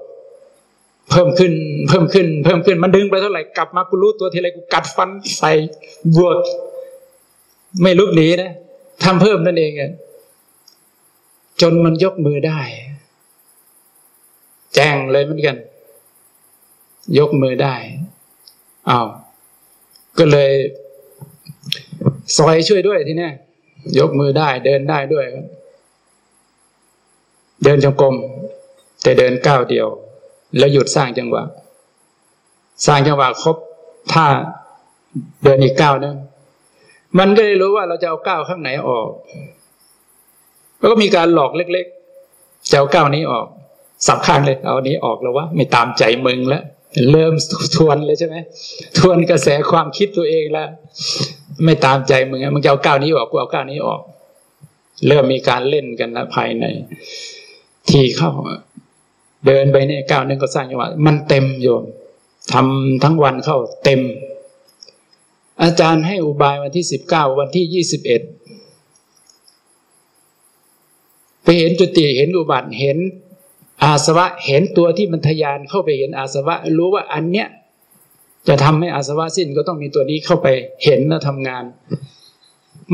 เพิ่มขึ้น เพิ่มขึ้น เพิ่มขึ้นมันดึงไปเท่าไหร่กลับมากูรู้ตัวทีไรกูกัดฟันใส่บวก ไม่ลุกหนีนะทำเพิ่มนั่นเองจนมันยกมือได้ แจ้งเลยเหมือนกัน ยกมือได้อ้าวก็เลย ซอยช่วยด้วยทีนี้ยกมือได้เดินได้ด้วย เดินจงกรมแต่เดินก้าวเดียว แล้วหยุดสร้างจังหวะ สร้างจังหวะครบถ้าเดินอีกก้าวนึงมันก็เลยรู้ว่าเราจะเอาก้าวข้างไหนออก แล้วก็มีการหลอกเล็กๆจะเอาก้าวนี้ออกสับข้างเลยเอานี้ออกแล้ววะไม่ตามใจมึงแล้ว เริ่มทวนเลยใช่ไหมทวนกระแสความคิดตัวเองแล้วไม่ตามใจมึงมึงจะเอาก้าวนี้ออกกูเอาก้าวนี้ออก เริ่มมีการเล่นกันนะภายใน ที่เข้า เดินไปเนี่ยก้าวนึงก็สร้างจังหวะมันเต็มโยมทำทั้งวันเข้าเต็ม อาจารย์ให้อุบายวันที่สิบเก้าวันที่ยี่สิบเอ็ดไปเห็นจุติเห็นอุบัติเห็น อาสวะเห็นตัวที่มันทยานเข้าไปเห็นอาสวะ รู้ว่าอันเนี้ยจะทำให้อาสวะสิ้นก็ต้องมีตัวนี้เข้าไปเห็นและทำงาน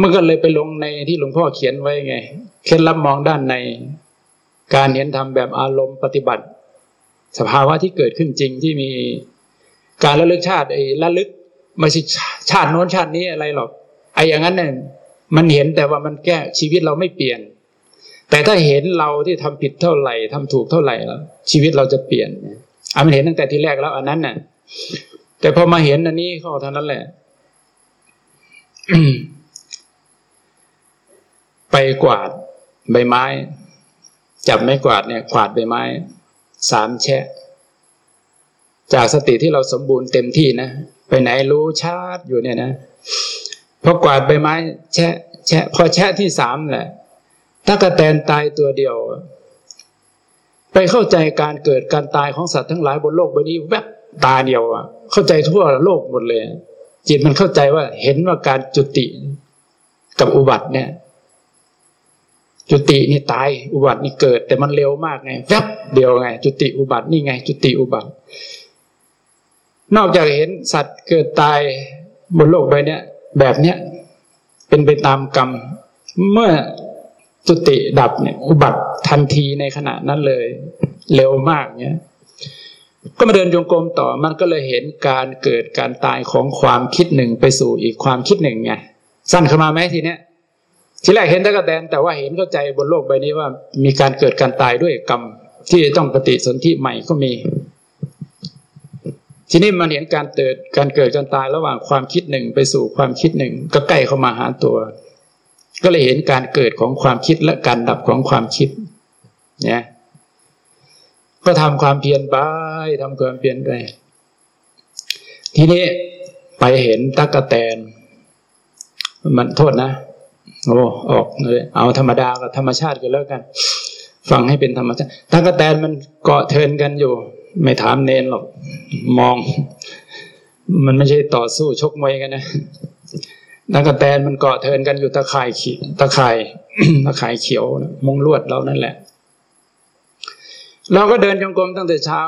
มันก็เลยไปลงในที่หลวงพ่อเขียนไว้ไงเคล็ดลับมองด้านใน การเห็นทำแบบอารมณ์ปฏิบัติ สภาวะที่เกิดขึ้นจริงที่มีการระลึกชาติไอ้ระลึกไม่ใช่ชาติโน้นชาตินี้อะไรหรอกไอ้อย่างนั้นเนี่ยมันเห็นแต่ว่ามันแก้ชีวิตเราไม่เปลี่ยน แต่ถ้าเห็นเราที่ทำผิดเท่าไหร่ทำถูกเท่าไหร่แล้ว ชีวิตเราจะเปลี่ยนอันมันเห็นตั้งแต่ที่แรกแล้วอันนั้นน่ะ แต่พอมาเห็นอันนี้เขาเท่านั้นแหละไปกวาดใบไม้ จับไม้กวาดเนี่ยกวาดใบไม้สามแชะ จากสติที่เราสมบูรณ์เต็มที่นะไปไหนรู้ชาติอยู่เนี่ยนะพอกวาดใบไม้ แชะ แชะ พอแชะที่สามแหละ ถ้ากระแตนตายตัวเดียว ไปเข้าใจการเกิดการตายของสัตว์ทั้งหลายบนโลกใบนี้แวบตาเดียวอะเข้าใจทั่วโลกหมดเลย จิตมันเข้าใจว่าเห็นว่าการจุติกับอุบัติเนี่ย จุตินี่ตายอุบัตินี่เกิด แต่มันเร็วมากไงแวบเดียวไง จุติอุบัตินี่ไง จุติอุบัติ นอกจากเห็นสัตว์เกิดตายบนโลกใบนี้แบบเนี้ยเป็นไปตามกรรม เมื่อ จุติดับเนี่ยอุบัติทันทีในขณะนั้นเลย เร็วมากเนี่ยก็มาเดินจงกรมต่อมันก็เลยเห็นการเกิดการตายของความคิดหนึ่งไปสู่อีกความคิดหนึ่งไงสั้นเข้ามาไหมทีเนี้ยทีแรกเห็นตะกะแตนแต่ว่าเห็นเข้าใจบนโลกใบนี้ว่า มีการเกิดการตายด้วยกรรม ที่ต้องปฏิสนธิใหม่ก็มี ทีนี้มันเห็นการเกิดการเกิดการตายระหว่างความคิดหนึ่งไปสู่ความคิดหนึ่งก็ใกล้เข้ามาหาตัว ก็เลยเห็นการเกิดของความคิดและการดับของความคิดเนี่ยก็ทำความเพียรไปทำความเพียรไปทีนี้ไปเห็นตั๊กแตน มันโทษนะโอ้ออกเลยเอาธรรมดากับธรรมชาติกันแล้วกัน ฟังให้เป็นธรรมชาติตั๊กแตนมันเกาะเทินกันอยู่ ไม่ถามเนนหรอกมอง มันไม่ใช่ต่อสู้ชกมวยกันนะ นักระแตนมันเกาะเทินกันอยู่ตะข่ายขีตะข่ายตะข่ายเขียวมุงลวดเรานั่นแหละ เราก็เดินจงกรมตั้งแต่เช้า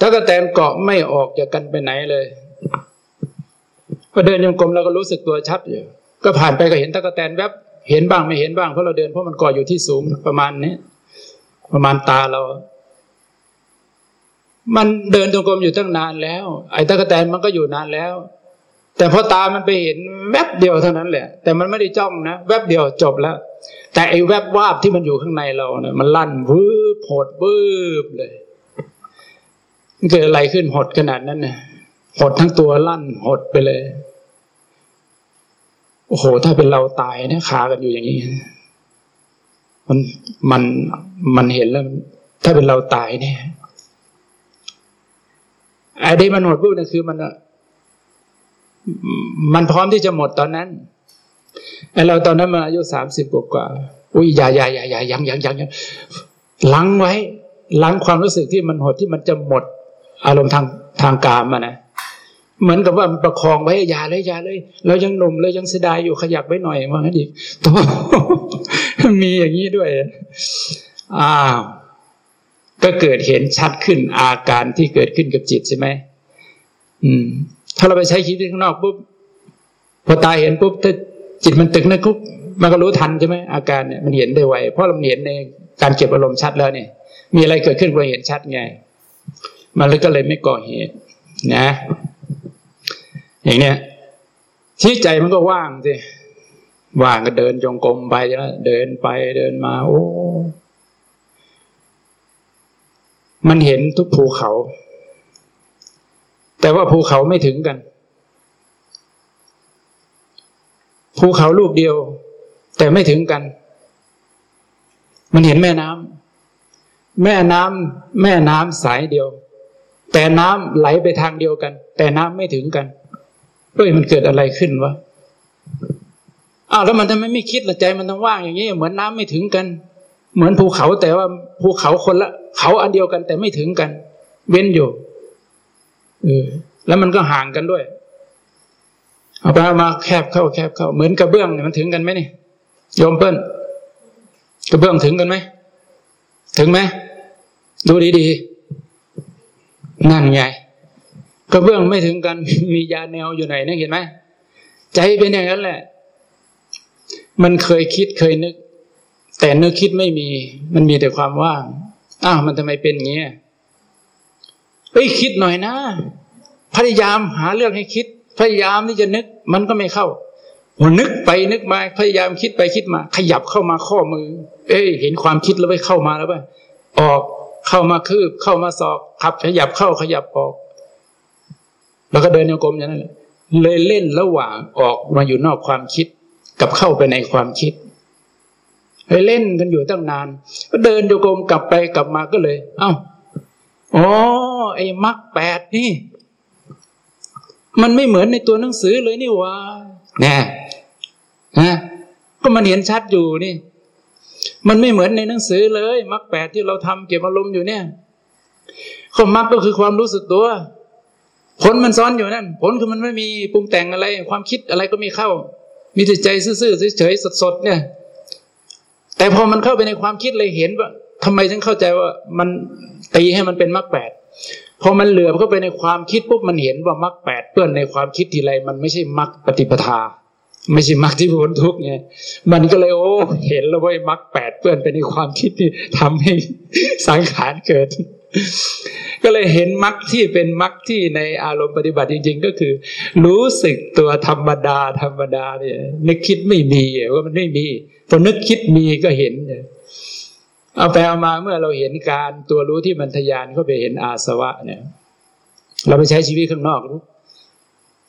ตะกะแตนเกาะไม่ออกจากกันไปไหนเลยก็เดินจงกรมเราก็รู้สึกตัวชัดอยู่ก็ผ่านไปก็เห็นตะกะแตนแวบเห็นบ้างไม่เห็นบ้างเพราะเราเดินเพราะมันเกาะอยู่ที่สูงประมาณนี้ประมาณตาเรา มันเดินจงกรมอยู่ตั้งนานแล้ว ไอ้ตะกะแตนมันก็อยู่นานแล้ว แต่พอตามันไปเห็นแวบเดียวเท่านั้นแหละ แต่มันไม่ได้จ้องนะแวบเดียวจบแล้ว แต่ไอ้แวบวาบที่มันอยู่ข้างในเราเนี่ยมันลั่นวืบหดวืบเลยเกิดอะไรขึ้นหดขนาดนั้นเนี่ยหดทั้งตัวลั่นหดไปเลยโอ้โห ถ้าเป็นเราตายเนี่ยขากันอยู่อย่างนี้มันมันมันเห็นแล้ว ถ้าเป็นเราตายเนี่ยไอ้ที่มันหดปุ๊บเนี่ยคือมัน มันพร้อมที่จะหมดตอนนั้นไอเราตอนนั้นมาอายุสามสิบกว่าอุ้ยอย่าอย่าอย่าอย่ายังยังยังยังลังไว้ลังความรู้สึกที่มันหดที่มันจะหมด อารมณ์ทางทางกามอะนะเหมือนกับว่ามันประคองไว้อย่าเลยอย่าเลย เรายังหนุ่มเลยยังเสียดายอยู่ขยับไว้หน่อยว่างั้นอีกตัวมีอย่างนี้ด้วยอ้าวก็เกิดเห็นชัดขึ้นอาการที่เกิดขึ้นกับจิตใช่ไหมอืม ถ้าเราไปใช้ชีวิตข้างนอกปุ๊บพอตายเห็นปุ๊บถ้าจิตมันตึกนะคุบมันก็รู้ทันใช่ไหมอาการเนี่ยมันเห็นได้ไวเพราะเราเห็นในการเก็บอารมณ์ชัดแล้วเนี่ย มีอะไรเกิดขึ้นเราเห็นชัดไง มันเลยก็เลยไม่ก่อเหตุ นะ อย่างเนี้ยที่ใจมันก็ว่างสิว่างก็เดินจงกรมไปแล้วเดินไปเดินมา โอ้ มันเห็นทุกภูเขา แต่ว่าภูเขาไม่ถึงกัน ภูเขาลูกเดียว แต่ไม่ถึงกัน มันเห็นแม่น้ำแม่น้ำแม่น้ำสายเดียว แต่น้ำไหลไปทางเดียวกัน แต่น้ำไม่ถึงกันเฮ้ยมันเกิดอะไรขึ้นวะอ้าวแล้วมันทำไมไม่คิดละใจมันต้องว่างอย่างนี้เหมือนน้ำไม่ถึงกัน เหมือนภูเขาแต่ว่าภูเขาคนละ เขาอันเดียวกันแต่ไม่ถึงกัน เว้นอยู่ เออ แล้วมันก็ห่างกันด้วย เอาไปมาแคบเข้าแคบเข้า เหมือนกระเบื้องเนี่ยมันถึงกันไหมนี่โยมเปิ้ลกระเบื้องถึงกันไหม ถึงไหม ดูดีๆ นั่นไง กระเบื้องไม่ถึงกัน มียาแนวอยู่ไหนนะเห็นไหม ใจเป็นอย่างนั้นแหละ มันเคยคิดเคยนึก แต่นึกคิดไม่มี มันมีแต่ความว่าง อ้าวมันทำไมเป็นอย่างนี้ เฮ้ยคิดหน่อยนะ พยายามหาเรื่องให้คิด พยายามที่จะนึก มันก็ไม่เข้าหนึกไปนึกมาพยายามคิดไปคิดมา ขยับเข้ามาข้อมือ เอ้ย เห็นความคิดแล้วไปเข้ามาแล้วไปออกเข้ามาคืบ เข้ามาสอกขับ ขยับเข้าขยับออก แล้วก็เดินโยกรมอย่างนั้นเลยเล่นระหว่างออกมาอยู่นอกความคิด กับเข้าไปในความคิดไปเล่นกันอยู่ตั้งนาน ก็เดินโยกรมกลับไปกลับมาก็เลย เอ้า อ๋อไอ้มรรคแปดนี่ มันไม่เหมือนในตัวหนังสือเลยนี่วะแน่ฮะก็มันเห็นชัดอยู่นี่ มันไม่เหมือนในหนังสือเลยมรรคแปดที่เราทำเก็บอารมณ์อยู่เนี่ยข้อมรรคก็คือความรู้สึกตัว ผลมันซ้อนอยู่นั่น ผลคือมันไม่มีปรุงแต่งอะไร ความคิดอะไรก็มีเข้า มีแต่ใจซื่อๆเฉยๆสดๆเนี่ย แต่พอมันเข้าไปในความคิดเลยเห็นว่าทำไมฉันเข้าใจว่ามัน ตีให้มันเป็นมรรคแปดพอมันเหลือเข้าไปในความคิดปุ๊บมันเห็นว่ามรรคแปดเปื้อนในความคิดทีไรมันไม่ใช่มรรคปฏิปทา ไม่ใช่มรรคที่พ้นทุกไงมันก็เลยโอ้เห็นแล้วว่ามรรคแปดเปื้อนไปในความคิดที่ทำให้สังขารเกิด ก็เลยเห็นมรรคที่เป็นมรรคที่ในอารมณ์ปฏิบัติจริง ๆ ก็คือ รู้สึกตัวธรรมดาธรรมดาเนี่ยนึกคิดไม่มีว่ามันไม่มีพอนึกคิดมีก็เห็นเนี่ย เอาไปเอามาเมื่อเราเห็นการตัวรู้ที่มันทยานเข้าไปเห็นอาสวะเนี่ย เราไปใช้ชีวิตข้างนอกรู้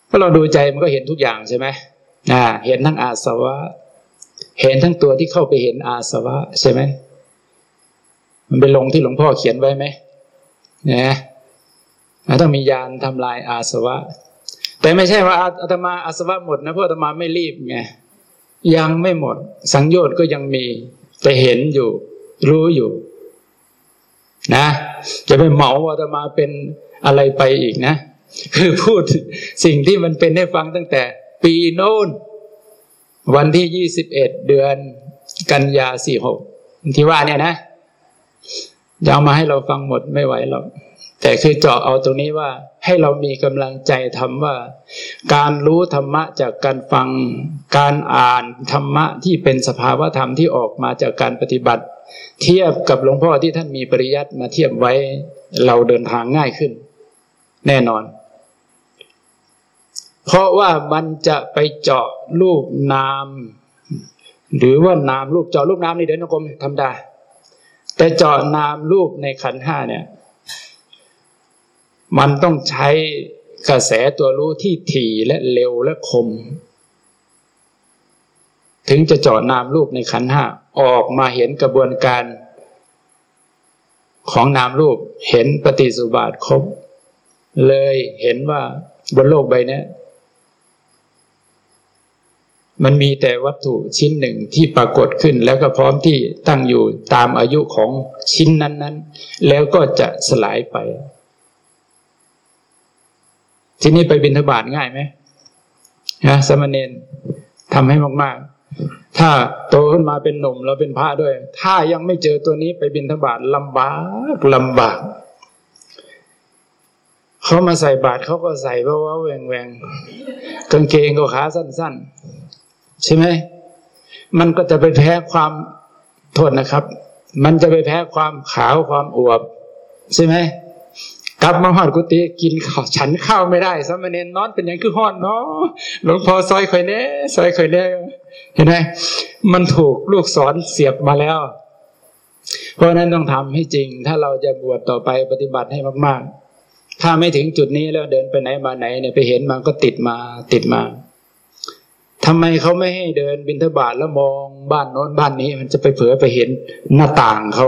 พอเราดูใจมันก็เห็นทุกอย่างใช่ไหมอ่า เห็นทั้งอาสวะ เห็นทั้งตัวที่เข้าไปเห็นอาสวะ ใช่ไหมมันเป็นลงที่หลวงพ่อเขียนไว้ไหมเนี่ยต้องมียานทำลายอาสวะ แต่ไม่ใช่ว่าอาตมาอาสวะหมดนะเพราะอาตมาไม่รีบไงยังไม่หมด สังโยชน์ก็ยังมีแต่เห็นอยู่ รู้อยู่ นะจะไปเหมาว่าจะมาเป็นอะไรไปอีกนะ คือพูดสิ่งที่มันเป็นให้ฟังตั้งแต่ ปีโน้น วันที่ยี่สิบเอ็ดเดือนกันยาสี่หกที่ว่าเนี่ยนะจะเอามาให้เราฟังหมดไม่ไหวหรอกแต่คือเจาะเอาตรงนี้ว่า ให้เรามีกำลังใจทำว่า การรู้ธรรมะจากการฟัง การอ่านธรรมะที่เป็นสภาวะธรรมที่ออกมาจากการปฏิบัติ เทียบกับหลวงพ่อที่ท่านมีปริยัติมาเทียบไว้เราเดินทางง่ายขึ้น แน่นอน เพราะว่ามันจะไปเจาะรูปนาม หรือว่านามรูปเจาะรูปนามนี่เดินกรมทำได้แต่เจาะนามรูปในขันห้าเนี่ย มันต้องใช้กระแสตัวรู้ที่ถี่และเร็วและคม ถึงจะเจาะนามรูปในขันห้า ออกมาเห็นกระบวนการของนามรูปเห็นปฏิสุบาทครบ เลยเห็นว่าบนโลกใบนี้มันมีแต่วัตถุชิ้นหนึ่งที่ปรากฏขึ้น แล้วก็พร้อมที่ตั้งอยู่ตามอายุของชิ้นนั้น ๆ แล้วก็จะสลายไป ทีนี้ไปบินทบาทง่ายไหมนะสมณเณรทำให้มาก ๆ ถ้าโตขึ้นมาเป็นหนุ่มเราเป็นพระด้วย ถ้ายังไม่เจอตัวนี้ไปบินทบาทลำบากลำบากเขามาใส่บาตรเขาก็ใส่เพราะว่าแหวงแหวงกางเกงก็ขาสั้น ๆ ใช่ไหมมันก็จะไปแพ้ความโทษนะครับ มันจะไปแพ้ความขาวความอวบ ใช่ไหม กลับมาหอดกุฏิกินข้าวฉันข้าวไม่ได้สมณเณรนอนเป็นอย่างคือหอดเนาะหลวงพ่อซอยข่อยเน่ซอยข่อยเน่เห็นไหมมันถูกลูกศรเสียบมาแล้ว เพราะนั้นต้องทำให้จริง ถ้าเราจะบวชต่อไปปฏิบัติให้มาก ๆ ถ้าไม่ถึงจุดนี้แล้วเดินไปไหนมาไหนเนี่ยไปเห็นมันก็ติดมาติดมาทำไมเขาไม่ให้เดินบินทบาทแล้วมองบ้านโน้นบ้านนี้ มันจะไปเผลอไปเห็นหน้าต่างเขา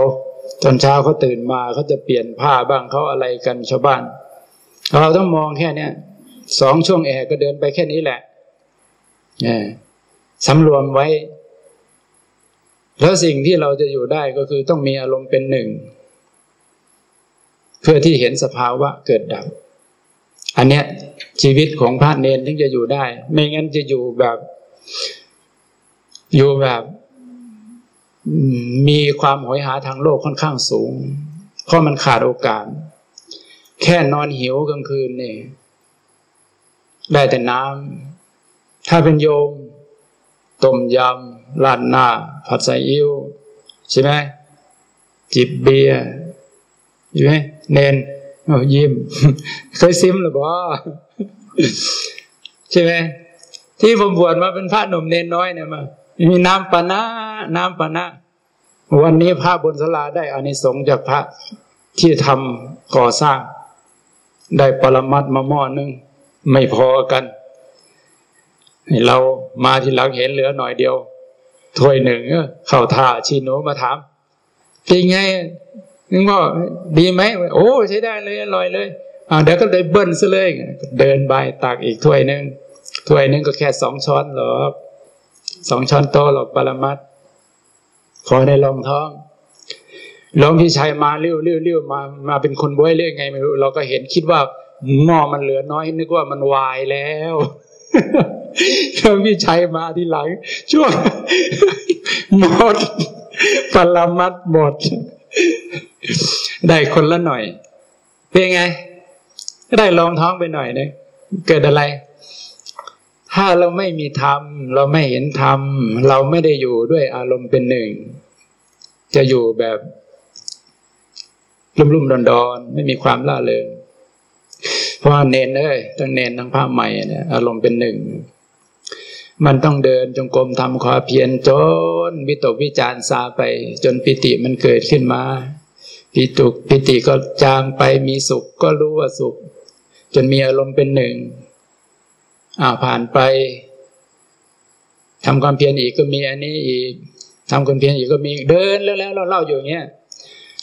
ตอนเช้าเขาตื่นมาเขาจะเปลี่ยนผ้าบ้างเขาอะไรกันชาวบ้าน เราต้องมองแค่เนี้ยสองช่วงแอร์ก็เดินไปแค่นี้แหละเนี่ยสำรวมไว้ แล้วสิ่งที่เราจะอยู่ได้ก็คือต้องมีอารมณ์เป็นหนึ่ง เพื่อที่เห็นสภาวะเกิดดับ อันเนี้ยชีวิตของพระเนนถึงจะอยู่ได้ ไม่งั้นจะอยู่แบบ อยู่แบบ มีความหอยหาทางโลกค่อนข้างสูง เพราะมันขาดโอกาส แค่นอนหิวกลางคืนเนี่ยได้แต่น้ำ ถ้าเป็นโยม ต้มยำราดหน้า ผัดไซอิ๊วใช่ไหม จิบเบียร์ใช่ไหมเนนยิ้ม เคยซิมหรือเปล่าใช่ไหม ที่ผมบวชมาเป็นพระหนุ่มเนนน้อยเนี่ยมามีน้ำปานะ น้ำปานะ วันนี้พระบนสลาได้อานิสงส์จากพระที่ทำก่อสร้าง ได้ปรมัดมาหม้อนึง ไม่พอกันเรามาที่หลังเห็นเหลือหน่อยเดียวถ้วยหนึ่งเข้าท่าชีโนมาถามเป็นไงนึกว่าดีไหมโอ้ใช้ได้เลยอร่อยเลยอ่าเดี๋ยวก็ได้เบิ้ลซะเลย เดินไปตักอีกถ้วยหนึ่งถ้วยหนึ่งก็แค่สองช้อนหรอกสองช้อนโตหรอกปรมัด พอได้ลองท้องหลวงพี่ชัยมาเลี้ยวเลี้ยวเลี้ยวมามาเป็นคนบ้วยเรื่องไงไม่รู้เราก็เห็นคิดว่าหม้อมันเหลือน้อยนึกว่ามันวายแล้วหลวงพี่ชัยมาทีหลัง ช่วงหมดปรมัดหมด ได้คนละหน่อย เป็นไง ได้ลองท้องไปหน่อยนึงเกิดอะไร ถ้าเราไม่มีธรรม เราไม่เห็นธรรม เราไม่ได้อยู่ด้วยอารมณ์เป็นหนึ่ง จะอยู่แบบรุ่มๆดอนๆไม่มีความล่าเริงเพราะเน้นเอ้ยทั้งเน้นทั้งผ้าใหม่เนี่ยอารมณ์เป็นหนึ่ง มันต้องเดินจงกรมทำความเพียรจนวิตกวิจารซาไป จนปิติมันเกิดขึ้นมาปิตุปิติก็จางไปมีสุขก็รู้ว่าสุข จนมีอารมณ์เป็นหนึ่งอ่าผ่านไปทำความเพียรอีกก็มีอันนี้อีก ทำความเพียรอีกก็มีเดินแล้วแล้วเราเล่าอยู่อย่างเงี้ย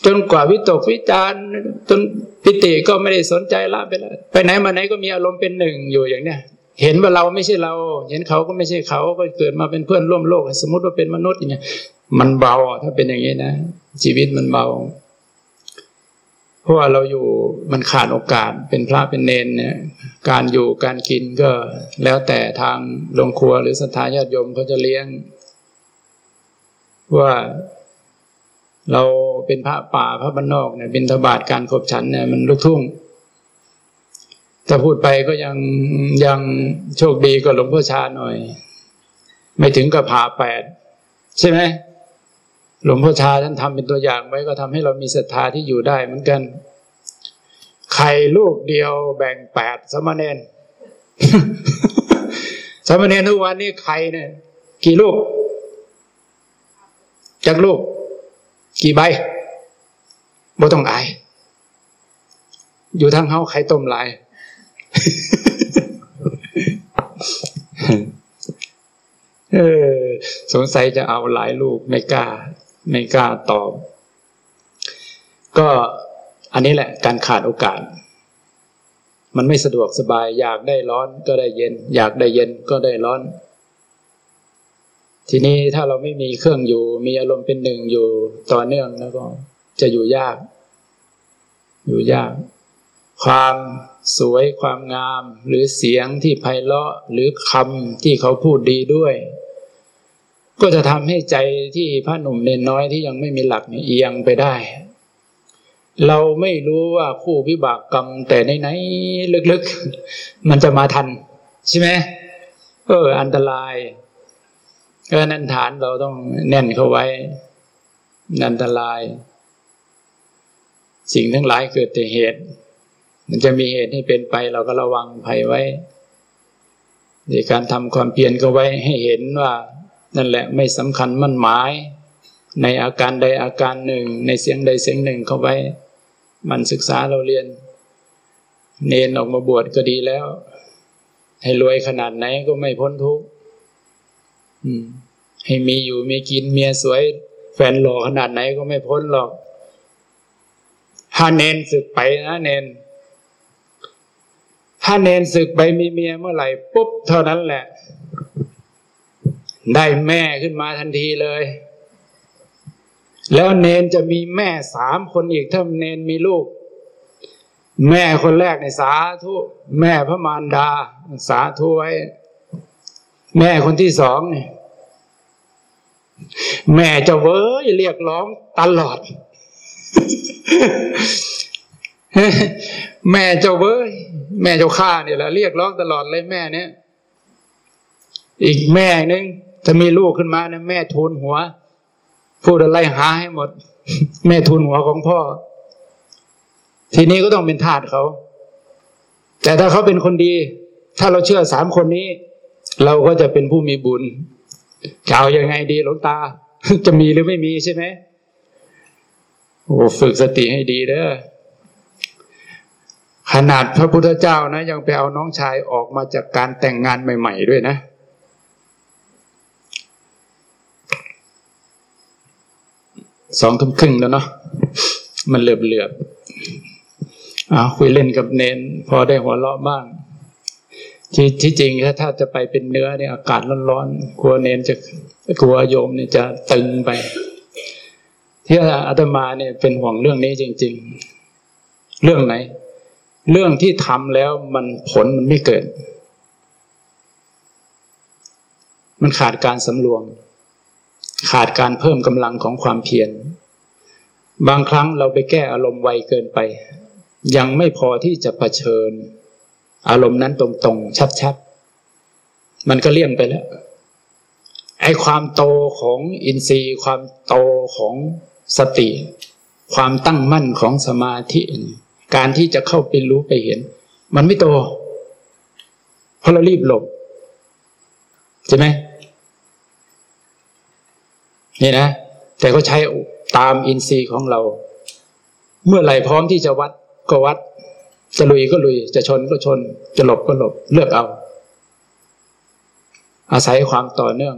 จนกว่าวิตกวิจารจนปิติก็ไม่ได้สนใจละไปแล้วไปไหนมาไหนก็มีอารมณ์เป็นหนึ่งอยู่อย่างเนี้ยเห็นว่าเราไม่ใช่เรา เห็นเขาก็ไม่ใช่เขาก็เกิดมาเป็นเพื่อนร่วมโลก สมมติว่าเป็นมนุษย์อย่างเงี้ยมันเบาถ้าเป็นอย่างนี้นะชีวิตมันเบา เพราะว่าเราอยู่มันขาดโอกาสเป็นพระเป็นเนนเนี่ย การอยู่การกินก็แล้วแต่ทางโรงครัวหรือสถานญาติโยมเขาจะเลี้ยง ว่าเราเป็นพระป่าพระบ้านนอกเนี่ยบินทบาทการขบฉันเนี่ยมันลุกทุ่งถ้าพูดไปก็ยังยังโชคดีกว่าหลวงพ่อชาหน่อย ไม่ถึงกับผ่าแปด ใช่ไหมหลวงพ่อชาท่านทำเป็นตัวอย่างไว้ก็ทำให้เรามีศรัทธาที่อยู่ได้เหมือนกันไข่ลูกเดียวแบ่งแปดสมณเณรสมณเณรทุกวันนี้ไข่เนี่ยกี่ลูก จากลูก กี่ใบบ่ต้องอาย อยู่ทางเฮาไข่ต้มลาย เออ สงสัยจะเอาหลายลูกไม่กล้า ไม่กล้าตอบ ก็อันนี้แหละ การขาดโอกาส มันไม่สะดวกสบาย อยากได้ร้อนก็ได้เย็น อยากได้เย็นก็ได้ร้อน ทีนี้ถ้าเราไม่มีเครื่องอยู่ มีอารมณ์เป็นหนึ่งอยู่ต่อเนื่องแล้วก็จะอยู่ยาก อยู่ยาก ความสวยความงาม หรือเสียงที่ไพเราะหรือคำที่เขาพูดดีด้วย ก็จะทำให้ใจที่พระหนุ่มเนนน้อยที่ยังไม่มีหลักเอียงไปได้ เราไม่รู้ว่าคู่วิบากกรรมแต่ในไหนลึกๆ มันจะมาทัน ใช่ไหมเอออันตราย ก็นั้นฐานเราต้องแน่นเข้าไว้อันตราย สิ่งทั้งหลายเกิดแต่เหตุ มันจะมีเหตุให้เป็นไป เราก็ระวังภัยไว้ในการทำความเพียรก็ไว้ให้เห็นว่า นั่นแหละไม่สำคัญมั่นหมาย ในอาการใดอาการหนึ่ง ในเสียงใดเสียงหนึ่งเข้าไว้ มันศึกษาเราเรียน เนนออกมาบวชก็ดีแล้ว ให้รวยขนาดไหนก็ไม่พ้นทุกข์ ให้มีอยู่มีกินเมียสวย แฟนหล่อขนาดไหนก็ไม่พ้นหรอก ถ้าเนนศึกไปนะเนน ถ้าเนนศึกไปมีเมียเมื่อไหร่ปุ๊บเท่านั้นแหละ ได้แม่ขึ้นมาทันทีเลย แล้วเนนจะมีแม่สามคนอีกถ้าเนนมีลูกแม่คนแรกในสาธุแม่พระมารดา สาธุไว้ แม่คนที่สองเนี่ย แม่จะเว้ยเรียกร้องตลอด แม่เจ้าเว้ย แม่เจ้าข้าเนี่ยแหละเรียกร้องตลอดเลยแม่เนี่ย อีกแม่นึงจะมีลูกขึ้นมานะแม่ทูลหัวพูดอะไรหาให้หมด แม่ทูลหัวของพ่อ ทีนี้ก็ต้องเป็นทาสเขา แต่ถ้าเขาเป็นคนดี ถ้าเราเชื่อสามคนนี้ เราก็จะเป็นผู้มีบุญ จะเอายังไงดีหลวงตา จะมีหรือไม่มีใช่ไหมโอ้ฝึกสติให้ดีเด้อขนาดพระพุทธเจ้านะ ยังไปเอาน้องชายออกมาจากการแต่งงานใหม่ ๆ ด้วยนะ สองทุ่มครึ่งแล้วเนาะมันเหลือบเหลือบอาคุยเล่นกับเนน พอได้หัวเราะบ้าง ที่ที่จริงถ้าถ้าจะไปเป็นเนื้อเนี่ยอากาศร้อนๆกลัวเนนจะกลัวโยมเนี่ยจะตึงไป ที่อาตมาเนี่ยเป็นห่วงเรื่องนี้จริง ๆ เรื่องไหน เรื่องที่ทำแล้วมันผลมันไม่เกิด มันขาดการสำรวม ขาดการเพิ่มกำลังของความเพียรบางครั้งเราไปแก้อารมณ์ไวเกินไป ยังไม่พอที่จะะเผชิญ อารมณ์นั้นตรงๆ ชัดๆ มันก็เลี่ยงไปแล้ว ไอ้ความโตของอินทรีย์ ความโตของสติ ความตั้งมั่นของสมาธิการที่จะเข้าไปรู้ไปเห็น มันไม่โต เพราะเรารีบหลบใช่ไหมนี่นะ แต่ก็ใช้ตามอินทรีย์ของเรา เมื่อไหร่พร้อมที่จะวัดก็วัด จะลุยก็ลุย จะชนก็ชน จะหลบก็หลบ เลือกเอา อาศัยความต่อเนื่อง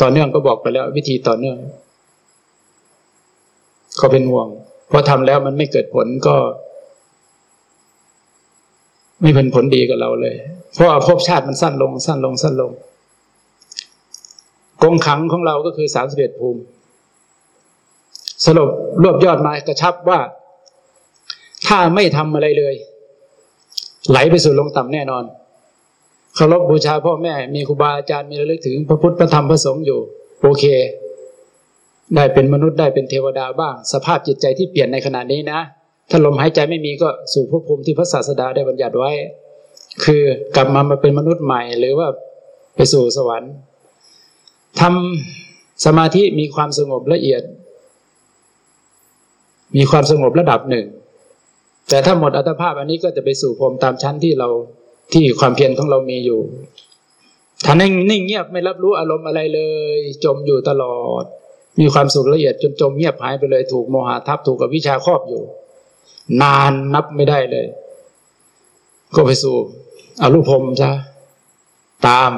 ต่อเนื่องก็บอกไปแล้ว วิธีต่อเนื่อง ก็เป็นห่วงพอทำแล้วมันไม่เกิดผลก็ ไม่เป็นผลดีกับเราเลย เพราะภพชาติมันสั้นลง สั้นลง สั้นลงกงขังของเราก็คือสามสิบเอ็ดภูมิ สรุปรวบยอดมากระชับว่า ถ้าไม่ทำอะไรเลย ไหลไปสู่ลงต่ำแน่นอนเคารพบูชาพ่อแม่ มีครูบาอาจารย์มีระลึกถึงพระพุทธพระธรรมพระสงฆ์อยู่ โอเค ได้เป็นมนุษย์ได้เป็นเทวดาบ้าง สภาพจิตใจที่เปลี่ยนในขณะนี้นะ ถ้าลมหายใจไม่มีก็สู่ภพภูมิที่พระศาสดาได้บัญญัติไว้ คือกลับมามาเป็นมนุษย์ใหม่ หรือว่าไปสู่สวรรค์ทำสมาธิมีความสงบละเอียด มีความสงบระดับหนึ่ง แต่ถ้าหมดอัตภาพอันนี้ก็จะไปสู่พรมตามชั้นที่เราที่ความเพียรของเรามีอยู่ถ้านิ่งนิ่งเงียบไม่รับรู้อารมณ์อะไรเลย จมอยู่ตลอด มีความสุขละเอียดจนจมเงียบหายไปเลย ถูกโมหะทับถูกกับวิชาครอบอยู่ นานนับไม่ได้เลย ก็ไปสู่อรูปพรมซะตาม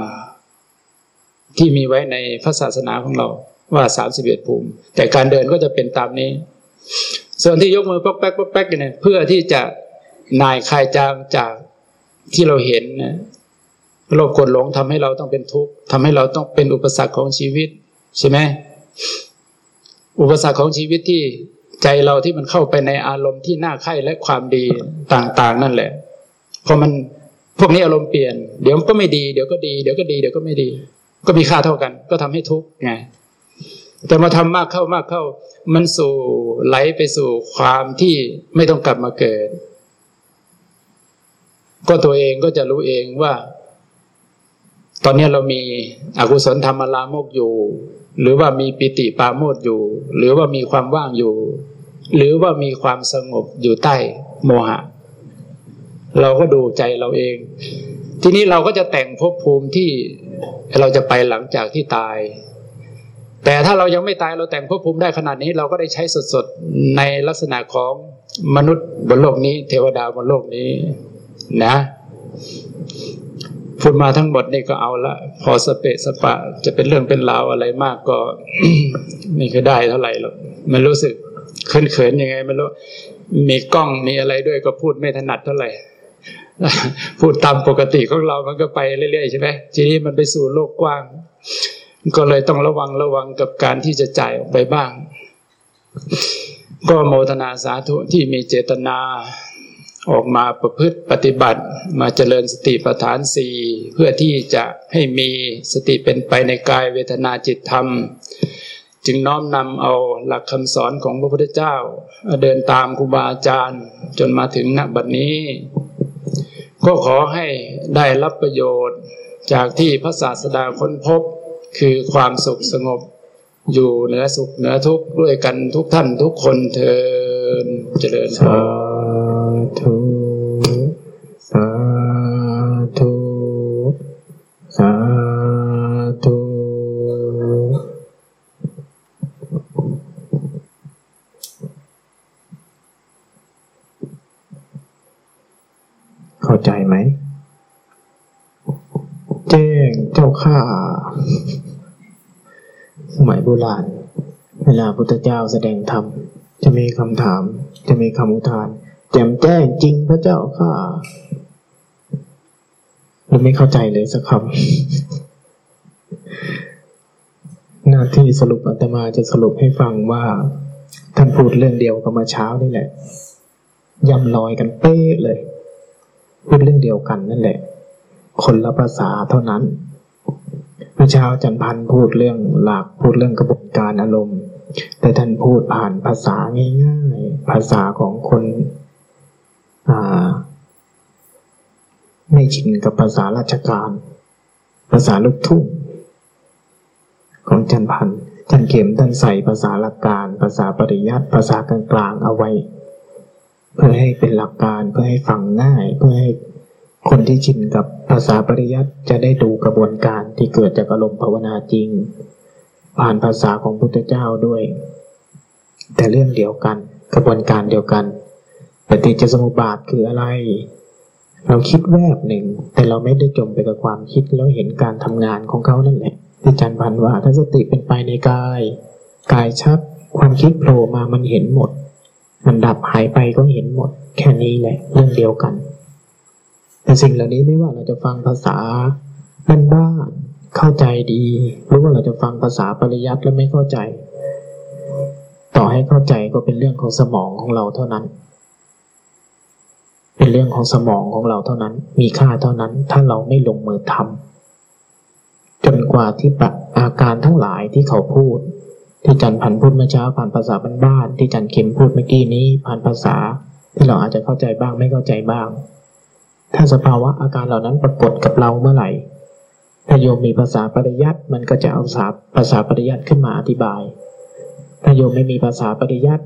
ที่มีไว้ในพระศาสนาของเราว่าสามสิบเอ็ดภูมิ แต่การเดินก็จะเป็นตามนี้ ส่วนที่ยกมือป๊อกแป๊กป๊อกแป๊กเนี่ยเพื่อที่จะนายคลายจางจากที่เราเห็นนะโลภกดหลงทำให้เราต้องเป็นทุกข์ทำให้เราต้องเป็นอุปสรรคของชีวิต ใช่ไหมอุปสรรคของชีวิตที่ใจเราที่มันเข้าไปในอารมณ์ที่น่าใคร่และความดีต่าง ๆ นั่นแหละพอมันพวกนี้อารมณ์เปลี่ยน เดี๋ยวก็ไม่ดี เดี๋ยวก็ดี เดี๋ยวก็ดี เดี๋ยวก็ไม่ดี ก็มีค่าเท่ากัน ก็ทำให้ทุกข์ไง แต่มาทำมากเข้ามากเข้า มันสู่ไหลไปสู่ความที่ไม่ต้องกลับมาเกิด ก็ตัวเองก็จะรู้เองว่า ตอนนี้เรามีอกุศลธรรมลามกอยู่ หรือว่ามีปิติปาโมดอยู่ หรือว่ามีความว่างอยู่ หรือว่ามีความสงบอยู่ใต้โมหะ เราก็ดูใจเราเอง ทีนี้เราก็จะแต่งภพภูมิที่เราจะไปหลังจากที่ตาย แต่ถ้าเรายังไม่ตายเราแต่งภพภูมิได้ขนาดนี้ เราก็ได้ใช้สดๆในลักษณะของมนุษย์บนโลกนี้ เทวดาบนโลกนี้ นะพูดมาทั้งหมดนี่ก็เอาละ พอสเปะสปะ จะเป็นเรื่องเป็นราวอะไรมากก็ไม่เคยได้เท่าไหร่หรอกมันรู้สึกเขินๆยังไงไม่รู้มีกล้องมีอะไรด้วยก็พูดไม่ถนัดเท่าไหร่พูดตามปกติของเรามันก็ไปเรื่อยๆใช่ไหมทีนี้มันไปสู่โลกกว้าง ก็เลยต้องระวังระวังกับการที่จะจ่ายออกไปบ้าง ก็โมทนาสาธุที่มีเจตนาออกมาประพฤติปฏิบัติ มาเจริญสติปัฏฐานสี่เพื่อที่จะให้มีสติเป็นไปในกายเวทนาจิตธรรม จึงน้อมนำเอาหลักคำสอนของพระพุทธเจ้า เดินตามครูบาอาจารย์ จนมาถึงณบัดนี้ ก็ขอให้ได้รับประโยชน์จากที่พระศาสดาค้นพบ คือความสุขสงบ อยู่เหนือสุขเหนือทุกข์ด้วยกันทุกท่านทุกคนเทินเจริญสาธุสาธุสาธุเข้าใจไหม แจ้งเจ้าข้า มัยโบราณ เวลาพุทธเจ้าแสดงธรรม จะมีคำถาม จะมีคำอุทาน แจ่มแจ้งจริงพระเจ้าข้าเราไม่เข้าใจเลยสักคำ หน้าที่สรุปอัตมาจะสรุปให้ฟังว่า ท่านพูดเรื่องเดียวกับมาเช้านี่แหละย่ำลอยกันเป๊ะเลย พูดเรื่องเดียวกันนั่นแหละ คนละภาษาเท่านั้น มื่อเช้าจันพันพูดเรื่องหลักพูดเรื่องกระบวนการอารมณ์ แต่ท่านพูดผ่านภาษาง่ายๆภาษาของคนไม่ชินกับภาษาราชการ ภาษาลูกทุ่งของจันพันจันเข็มท่านใส่ภาษาหลักการ ภาษาปริยัติภาษากลางๆเอาไว้ เพื่อให้เป็นหลักการเพื่อให้ฟังง่ายเพื่อให้ คนที่ชินกับภาษาปริยัติจะได้ดูกระบวนการที่เกิดจากอารมณ์ภาวนาจริง ผ่านภาษาของพุทธเจ้าด้วย แต่เรื่องเดียวกัน กระบวนการเดียวกันปฏิจจสมุปบาทคืออะไร เราคิดแวบหนึ่ง แต่เราไม่ได้จมไปกับความคิดแล้วเห็นการทำงานของเขานั่นแหละที่จันพันว่าถ้าสติเป็นไปในกาย กายชัด ความคิดโผล่มามันเห็นหมด มันดับหายไปก็เห็นหมด แค่นี้แหละ เรื่องเดียวกัน แต่สิ่งเหล่านี้ไม่ว่าเราจะฟังภาษาบ้านๆเข้าใจดี หรือว่าเราจะฟังภาษาปริยัติแล้วไม่เข้าใจ ต่อให้เข้าใจก็เป็นเรื่องของสมองของเราเท่านั้น เป็นเรื่องของสมองของเราเท่านั้น มีค่าเท่านั้น ถ้าเราไม่ลงมือทำจนกว่าที่ปอาการทั้งหลายที่เขาพูด ที่จันพันพูดเมื่อเช้าผ่านภาษาบ้านๆที่จันเข็มพูดเมื่อกี้นี้ผ่านภาษา ที่เราอาจจะเข้าใจบ้างไม่เข้าใจบ้าง ถ้าสภาวะอาการเหล่านั้นปรากฏกับเราเมื่อไหร่ ถ้าโยมมีภาษาปริยัติมันก็จะเอาภาษาภาษาปริยัติขึ้นมาอธิบาย ถ้าโยมไม่มีภาษาปริยัติ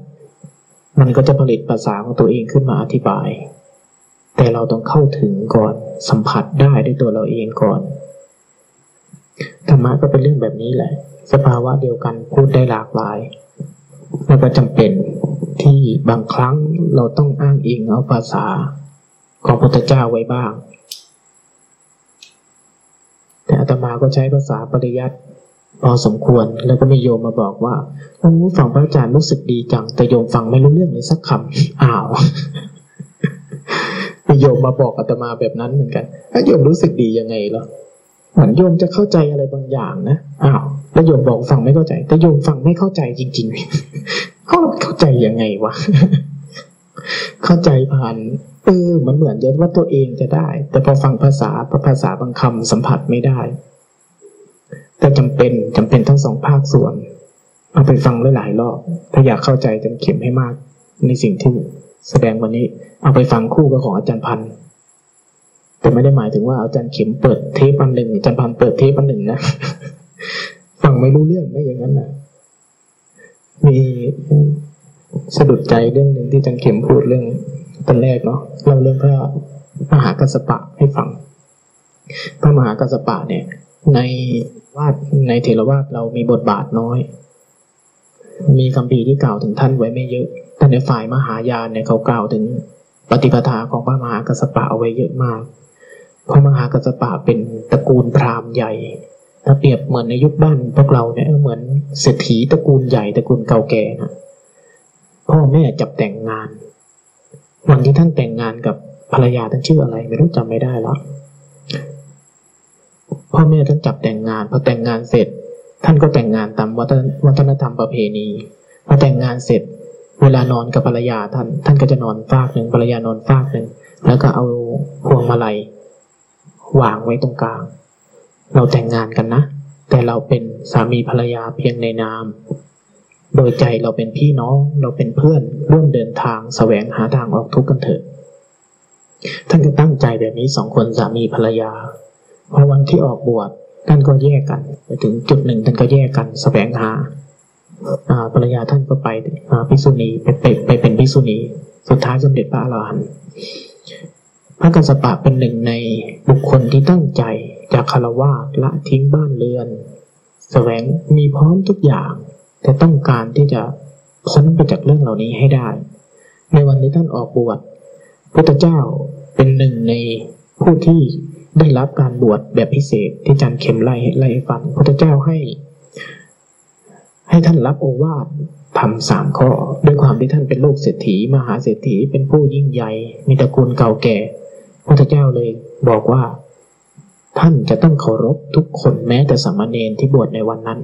มันก็จะผลิตภาษาของตัวเองขึ้นมาอธิบาย แต่เราต้องเข้าถึงก่อนสัมผัสได้ด้วยตัวเราเองก่อน ธรรมะก็เป็นเรื่องแบบนี้แหละ สภาวะเดียวกันพูดได้หลากหลาย แล้วก็จำเป็นที่บางครั้งเราต้องอ้างอิงเอาภาษา ของพุทธเจ้าไว้บ้าง แต่อาตมาก็ใช้ภาษาปริยัติพอสมควรแล้วก็มีโยมมาบอกว่าโอ้ฟังพระอาจารย์รู้สึกดีจัง แต่โยมฟังไม่รู้เรื่องเลยสักคำอ้าวมีโยมมาบอกอาตมาแบบนั้นเหมือนกันถ้าโยมรู้สึกดียังไงเหรอเหมือนโยมจะเข้าใจอะไรบางอย่างนะอ้าวแล้วโยมบอกฟังไม่เข้าใจ แต่โยมฟังไม่เข้าใจจริงๆเขาเข้าใจยังไงวะเข้าใจผ่าน เออมันเหมือนจะว่าตัวเองจะได้ แต่พอฟังภาษาภาษาบางคำสัมผัสไม่ได้ แต่จำเป็นจำเป็นทั้งสองภาคส่วน เอาไปฟังหลายๆรอบถ้าอยากเข้าใจจนเข็มให้มาก ในสิ่งที่แสดงวันนี้ เอาไปฟังคู่กับของอาจารย์พันธ์แต่ไม่ได้หมายถึงว่าอาจารย์เข็มเปิดเทปอันหนึ่งอาจารย์พันธ์เปิดเทปอันหนึ่งนะฟังไม่รู้เรื่องไม่อย่างนั้นนะมีสะดุดใจเรื่องหนึ่งที่อาจารย์เข็มพูดเรื่อง ตอนแรกเนาะเราเรื่องพระมหากัสปะให้ฟัง พระมหากัสปะเนี่ย ในวาดในเทรวาสเรามีบทบาทน้อย มีคำพีที่กล่าวถึงท่านไว้ไม่เยอะ แต่ในฝ่ายมหายานเนี่ยเขากล่าวถึงปฏิปทาของพระมหากัสปะเอาไว้เยอะมาก พระมหากัสปะเป็นตระกูลพราหมณ์ใหญ่ ถ้าเปรียบเหมือนในยุคบ้านพวกเราเนี่ยเหมือนเศรษฐีตระกูลใหญ่ตระกูลเก่าแก่นะพ่อแม่จับแต่งงาน วันที่ท่านแต่งงานกับภรรยาท่านชื่ออะไร ไม่รู้จำไม่ได้แล้วพ่อแม่ท่านจับแต่งงาน พอแต่งงานเสร็จ ท่านก็แต่งงานตามวัฒนธรรมประเพณีพอแต่งงานเสร็จ เวลานอนกับภรรยาท่าน ท่านก็จะนอนฟากหนึ่งภรรยานอนฟากหนึ่งแล้วก็เอาพวงมาลัยวางไว้ตรงกลาง เราแต่งงานกันนะ แต่เราเป็นสามีภรรยาเพียงในนาม โดยใจเราเป็นพี่น้องเราเป็นเพื่อนร่วมเดินทางสแสวงหาทางออกทุกข์กันเถิดท่านก็ตั้งใจแบบนี้สองคนสามีภรรยาพอวันที่ออกบวชท่านก็แยกกันไปถึงจุดหนึ่งท่านก็แยกกันสแสวงหาภรรยาท่านก็ไปภิกษุณีไปไปไปเป็นภิกษุณีสุดท้ายสมเด็จพระอรหันต์พระกัสสปะเป็นหนึ่งในบุคคลที่ตั้งใจจากคารวะละทิ้งบ้านเรือนสแสวงมีพร้อมทุกอย่าง แต่ต้องการที่จะพ้นไปจากเรื่องเหล่านี้ให้ได้ ในวันที่ท่านออกบวชพระเจ้าเป็นหนึ่งในผู้ที่ได้รับการบวชแบบพิเศษที่จันเข็มไล่ไล่ฟังพระเจ้าให้ ให้ท่านรับโอวาททำสามข้อ ด้วยความที่ท่านเป็นโลกเศรษฐี มหาเศรษฐีเป็นผู้ยิ่งใหญ่มีตระกูลเก่าแก่พระเจ้าเลยบอกว่า ท่านจะต้องเคารพทุกคนแม้แต่สามเณรที่บวชในวันนั้น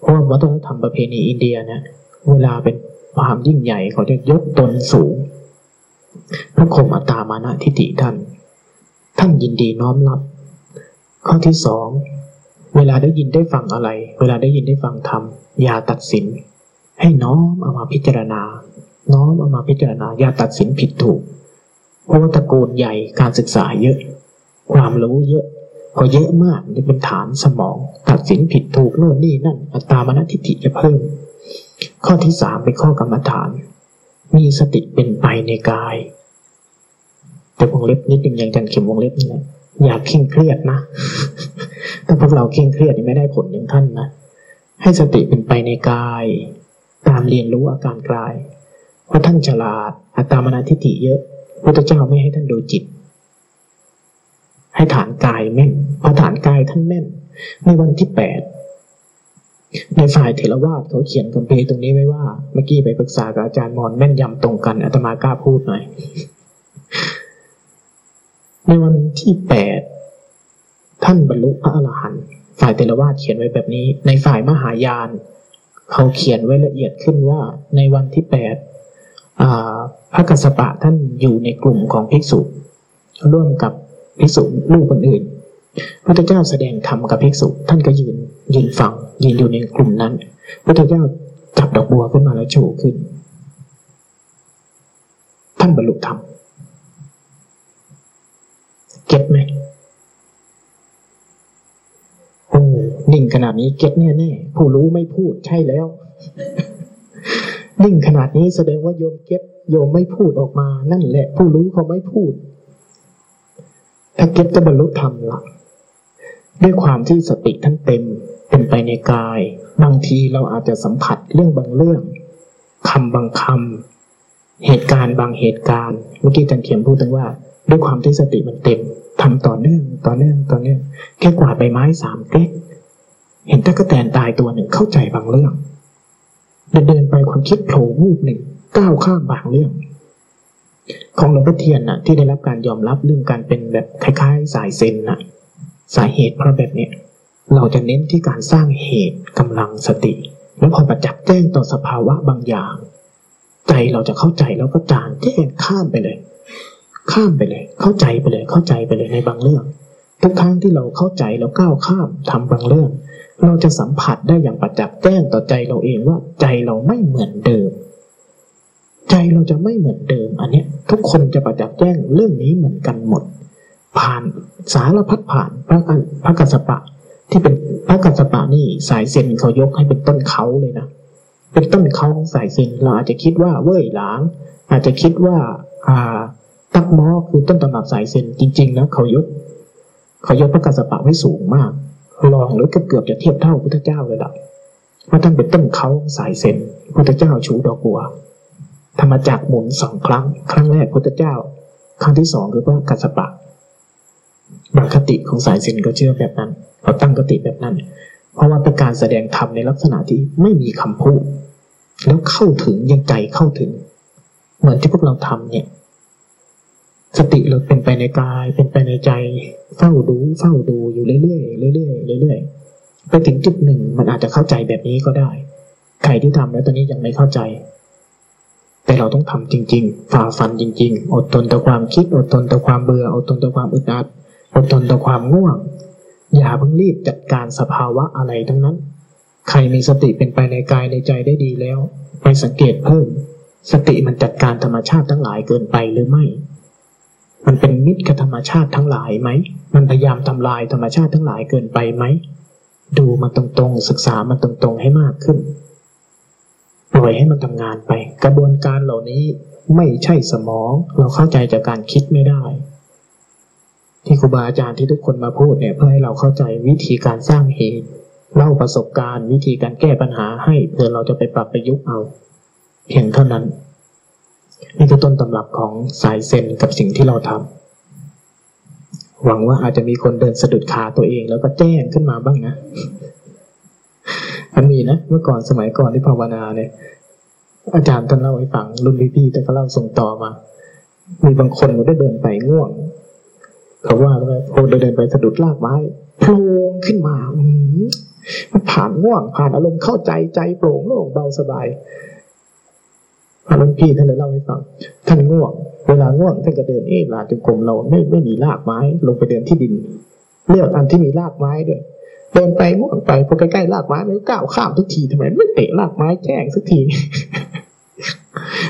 เพราะวัฒนธรรมประเพณีอินเดียเนี่ยเวลาเป็นความยิ่งใหญ่เขาจะยกตนสูงพระคมอัตามานะทิฏฐิท่าน ท่านยินดีน้อมรับ ข้อที่สองเวลาได้ยินได้ฟังอะไร เวลาได้ยินได้ฟังธรรมอย่าตัดสิน ให้น้อมเอามาพิจารณา น้อมเอามาพิจารณาอย่าตัดสินผิดถูก เพราะว่าตระกูลใหญ่การศึกษาเยอะ ความรู้เยอะ พอเยอะมากจะเป็นฐานสมอง ตัดสินผิดถูกโน่นนี่นั่น อัตตามนทิฏฐิจะเพิ่ม ข้อที่สามเป็นข้อกรรมฐาน มีสติเป็นไปในกาย แต่วงเล็บนิดหนึ่งอย่างจันเข็มวงเล็บนี่แหละอย่าเคร่งเครียดนะถ้าพวกเราเคร่งเครียดไม่ได้ผลอย่างท่านนะให้สติเป็นไปในกาย ตามเรียนรู้อาการกายเพราะท่านฉลาดอัตตามนาทิฏฐิเยอะพระเจ้าไม่ให้ท่านดูจิต ให้ฐานกายแม่นพอฐานกายท่านแม่น ในวันที่แปดในฝ่ายเทรวาสเขาเขียนคำเพตรงนี้ไว้ว่า เมื่อกี้ไปปรึกษากับอาจารย์มอนแม่นยำตรงกันอาตมากล้าพูดหน่อย ในวันที่แปดท่านบรรลุพระอรหันต์ฝ่ายเทรวาสเขียนไว้แบบนี้ ในฝ่ายมหายาน เขาเขียนไว้ละเอียดขึ้นว่า ในวันที่แปดพระกัสสปะท่านอยู่ในกลุ่มของภิกษุร่วมกับ ภิกษุลูกคนอื่นพระเจ้าแสดงธรรมกับภิกษุ ท่านก็ยืนยืนฟังยืนอยู่ในกลุ่มนั้นพระเจ้าจับดอกบัวขึ้นมาแล้วโชว์ขึ้น ท่านบรรลุธรรมเก็ตไหมโอ้นิ่งขนาดนี้เก็ตแน่แน่ผู้รู้ไม่พูดใช่แล้ว นิ่งขนาดนี้แสดงว่าโยมเก็ตโยมไม่พูดออกมา นั่นแหละ ผู้รู้เขาไม่พูด ถ้าเก็ตจะบรรลุธรรมละด้วยความที่สติท่านเต็มเป็นไปในกาย บางทีเราอาจจะสัมผัสเรื่องบางเรื่องคำบางคำเหตุการณ์บางเหตุการณ์ เมื่อกี้จันเขียนพูดถึงว่า ด้วยความที่สติมันเต็มทำต่อเนื่องต่อเนื่องต่อเนื่องแค่กวาดใบไม้สามเก๊กเห็นตะกแตนตายตัวหนึ่งเข้าใจบางเรื่องเดินเดินไปความคิดโผล่วูบหนึ่งก้าวข้ามบางเรื่อง ของหลวงพ่อเทียนน่ะที่ได้รับการยอมรับเรื่องการเป็นแบบคล้ายๆ สายเซนน่ะสาเหตุเพราะแบบเนี้ยเราจะเน้นที่การสร้างเหตุกำลังสติ แล้วพอประจักษ์แจ้งต่อสภาวะบางอย่าง ใจเราจะเข้าใจแล้วก็จางแจ้งข้ามไปเลย ข้ามไปเลย เข้าใจไปเลยเข้าใจไปเลยในบางเรื่องทุกครั้งที่เราเข้าใจแล้วก้าวข้ามทำบางเรื่อง เราจะสัมผัสได้อย่างประจักษ์แจ้งต่อใจเราเองว่าใจเราไม่เหมือนเดิม ใจเราจะไม่เหมือนเดิม อันนี้ทุกคนจะประจักษ์แจ้งเรื่องนี้เหมือนกันหมด ผ่านสารพัดผ่านพระกันพระกัสปะ ที่เป็นพระกัสปะนี่สายเซนเขายกให้เป็นต้นเขาเลยนะเป็นต้นเขาของสายเซนเราอาจจะคิดว่าเว้ยหลาง อาจจะคิดว่า อ่าตักมอคือต้นตำรับสายเซนจริง ๆ แล้วเขายก เขายกพระกัสสปะไว้สูงมากรองหรือเกือบจะเทียบเท่าพุทธเจ้าเลยล่ะว่าท่านเป็นต้นเขาสายเซนพุทธเจ้าชูดอกบัว ธรรมจักหมุนสองครั้ง ครั้งแรกพุทธเจ้า ครั้งที่สองคือพระกัสสปะบางคติของสายเซนก็เชื่อแบบนั้นเขาตั้งคติแบบนั้น เพราะว่าเป็นการแสดงธรรมในลักษณะที่ไม่มีคำพูด แล้วเข้าถึงยังใจเข้าถึง เหมือนที่พวกเราทำเนี่ย สติเราเป็นไปในกาย เป็นไปในใจ เฝ้าดูเฝ้าดูอยู่เรื่อยๆเรื่อยๆเรื่อยๆไปถึงจุดหนึ่งมันอาจจะเข้าใจแบบนี้ก็ได้ใครที่ทำแล้วตอนนี้ยังไม่เข้าใจ แต่เราต้องทำจริง ๆ ฝ่าฟันจริง ๆ อดทนต่อความคิด อดทนต่อความเบื่อ อดทนต่อความอึดอัด อดทนต่อความง่วง อย่าเพิ่งรีบจัดการสภาวะอะไรทั้งนั้น ใครมีสติเป็นไปในกายในใจได้ดีแล้ว ไปสังเกตเพิ่ม สติมันจัดการธรรมชาติทั้งหลายเกินไปหรือไม่ มันเป็นมิตรกับธรรมชาติทั้งหลายไหม มันพยายามทำลายธรรมชาติทั้งหลายเกินไปไหม ดูมันตรงๆ ศึกษามันตรงๆให้มากขึ้น ล่อยให้มันทำงานไป กระบวนการเหล่านี้ไม่ใช่สมอง เราเข้าใจจากการคิดไม่ได้ ที่ครูบาอาจารย์ที่ทุกคนมาพูดเนี่ยเพื่อให้เราเข้าใจวิธีการสร้างเหตุเล่าประสบการณ์ วิธีการแก้ปัญหาให้เพื่อเราจะไปปรับประยุกต์เอา เพียงเท่านั้น นี่คือต้นตำรับของสายเซนกับสิ่งที่เราทำหวังว่าอาจจะมีคนเดินสะดุดขาตัวเองแล้วก็แจ้งขึ้นมาบ้างนะ มันมีนะเมื่อก่อนสมัยก่อนที่ภาวนาเนี่ย อาจารย์ท่านเล่าให้ฟังรุ่นพี่ๆแต่ก็เล่าส่งต่อมา มีบางคนก็ได้เดินไปง่วงเขาว่าแล้วพอเดินไปสะดุดลากไม้โผล่ขึ้นมาอืมันผ่านง่วงผ่านอารมณ์เข้าใจใจโปร่งโล่งเบาสบายพระหลวงพี่ท่านเลยเล่าให้ฟัง ท่านง่วง เวลาง่วงท่านก็เดินเอ๊ะลาจงกรมเราไม่ไม่มีรากไม้ ลงไปเดินที่ดิน เลือกอันที่มีรากไม้ด้วย เดินไปง่วงไปพอใกล้ๆรากไม้มันก็ก้าวข้ามทุกทีทำไมไม่เตะรากไม้แจ้งสักที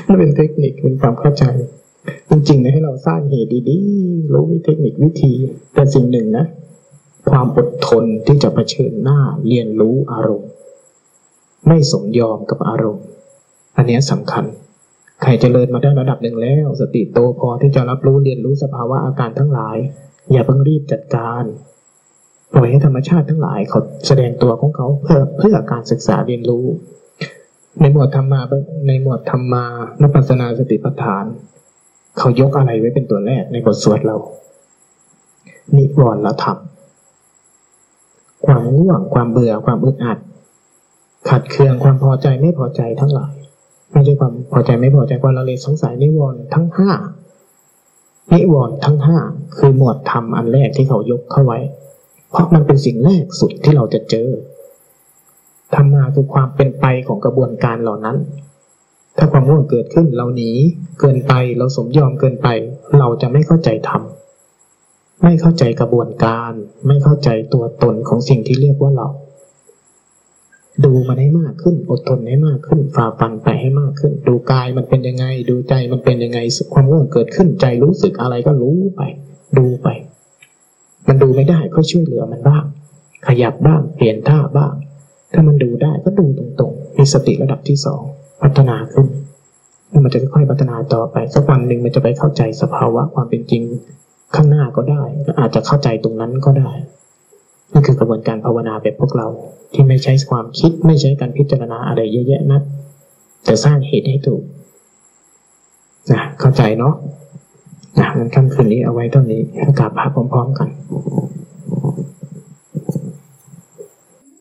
นั่นเป็นเทคนิคเป็นความเข้าใจ จริงๆนะให้เราสร้างเหตุดีๆรู้วิเทคนิควิธี แต่สิ่งหนึ่งนะ ความอดทนที่จะเผชิญหน้าเรียนรู้อารมณ์ ไม่สมยอมกับอารมณ์ อันนี้สำคัญใครจเจริญมาได้ระดับหนึ่งแล้ว สติโตพอที่จะรับรู้เรียนรู้สภาวะอาการทั้งหลาย อย่าเพิ่งรีบจัดการ ปล่อยให้ธรรมชาติทั้งหลายเขาแสดงตัวของเขาเพื่อเพื่อการศึกษาเรียนรู้ ในหมวดธรรมาในหมวดธรรมานปัสสนาสติปัฏฐาน เขายกอะไรไว้เป็นตัวแรกในบทสวดเรา นิวรณธรรม ความง่วงความเบื่อความอึดอัด ขัดเคืองความพอใจไม่พอใจทั้งหลาย ไม่ใช่ความพอใจไม่พอใจความละเลสงสัยนิวรณ์ทั้งห้านิวรณ์ทั้งห้าคือหมวดธรรมอันแรกที่เขายกเข้าไว้ เพราะมันเป็นสิ่งแรกสุดที่เราจะเจอธรรมาคือความเป็นไปของกระบวนการเหล่านั้น ถ้าความง่วงเกิดขึ้นเราหนีเกินไปเราสมยอมเกินไป เราจะไม่เข้าใจธรรมไม่เข้าใจกระบวนการ ไม่เข้าใจตัวตนของสิ่งที่เรียกว่าเรา ดูมันให้มากขึ้น อดทนให้มากขึ้นฝ่าฟันไปให้มากขึ้น ดูกายมันเป็นยังไง ดูใจมันเป็นยังไงความง่วงเกิดขึ้นใจรู้สึกอะไรก็รู้ไป ดูไป มันดูไม่ได้ก็ช่วยเหลือมันบ้าง ขยับบ้างเปลี่ยนท่าบ้าง ถ้ามันดูได้ก็ดูตรงๆ มีสติระดับที่สองพัฒนาขึ้นแล้วมันจะค่อยๆพัฒนาต่อไปสักวันหนึ่งมันจะไปเข้าใจสภาวะความเป็นจริงข้างหน้าก็ได้อาจจะเข้าใจตรงนั้นก็ได้นี่คือกระบวนการภาวนาแบบพวกเราที่ไม่ใช้ความคิดไม่ใช้การพิจารณาอะไรเยอะแยะนะแต่สร้างเหตุให้ถูกนะเข้าใจเนาะ นะงั้นค่ำคืนนี้เอาไว้เท่านี้ให้กราบพระพร้อมๆกัน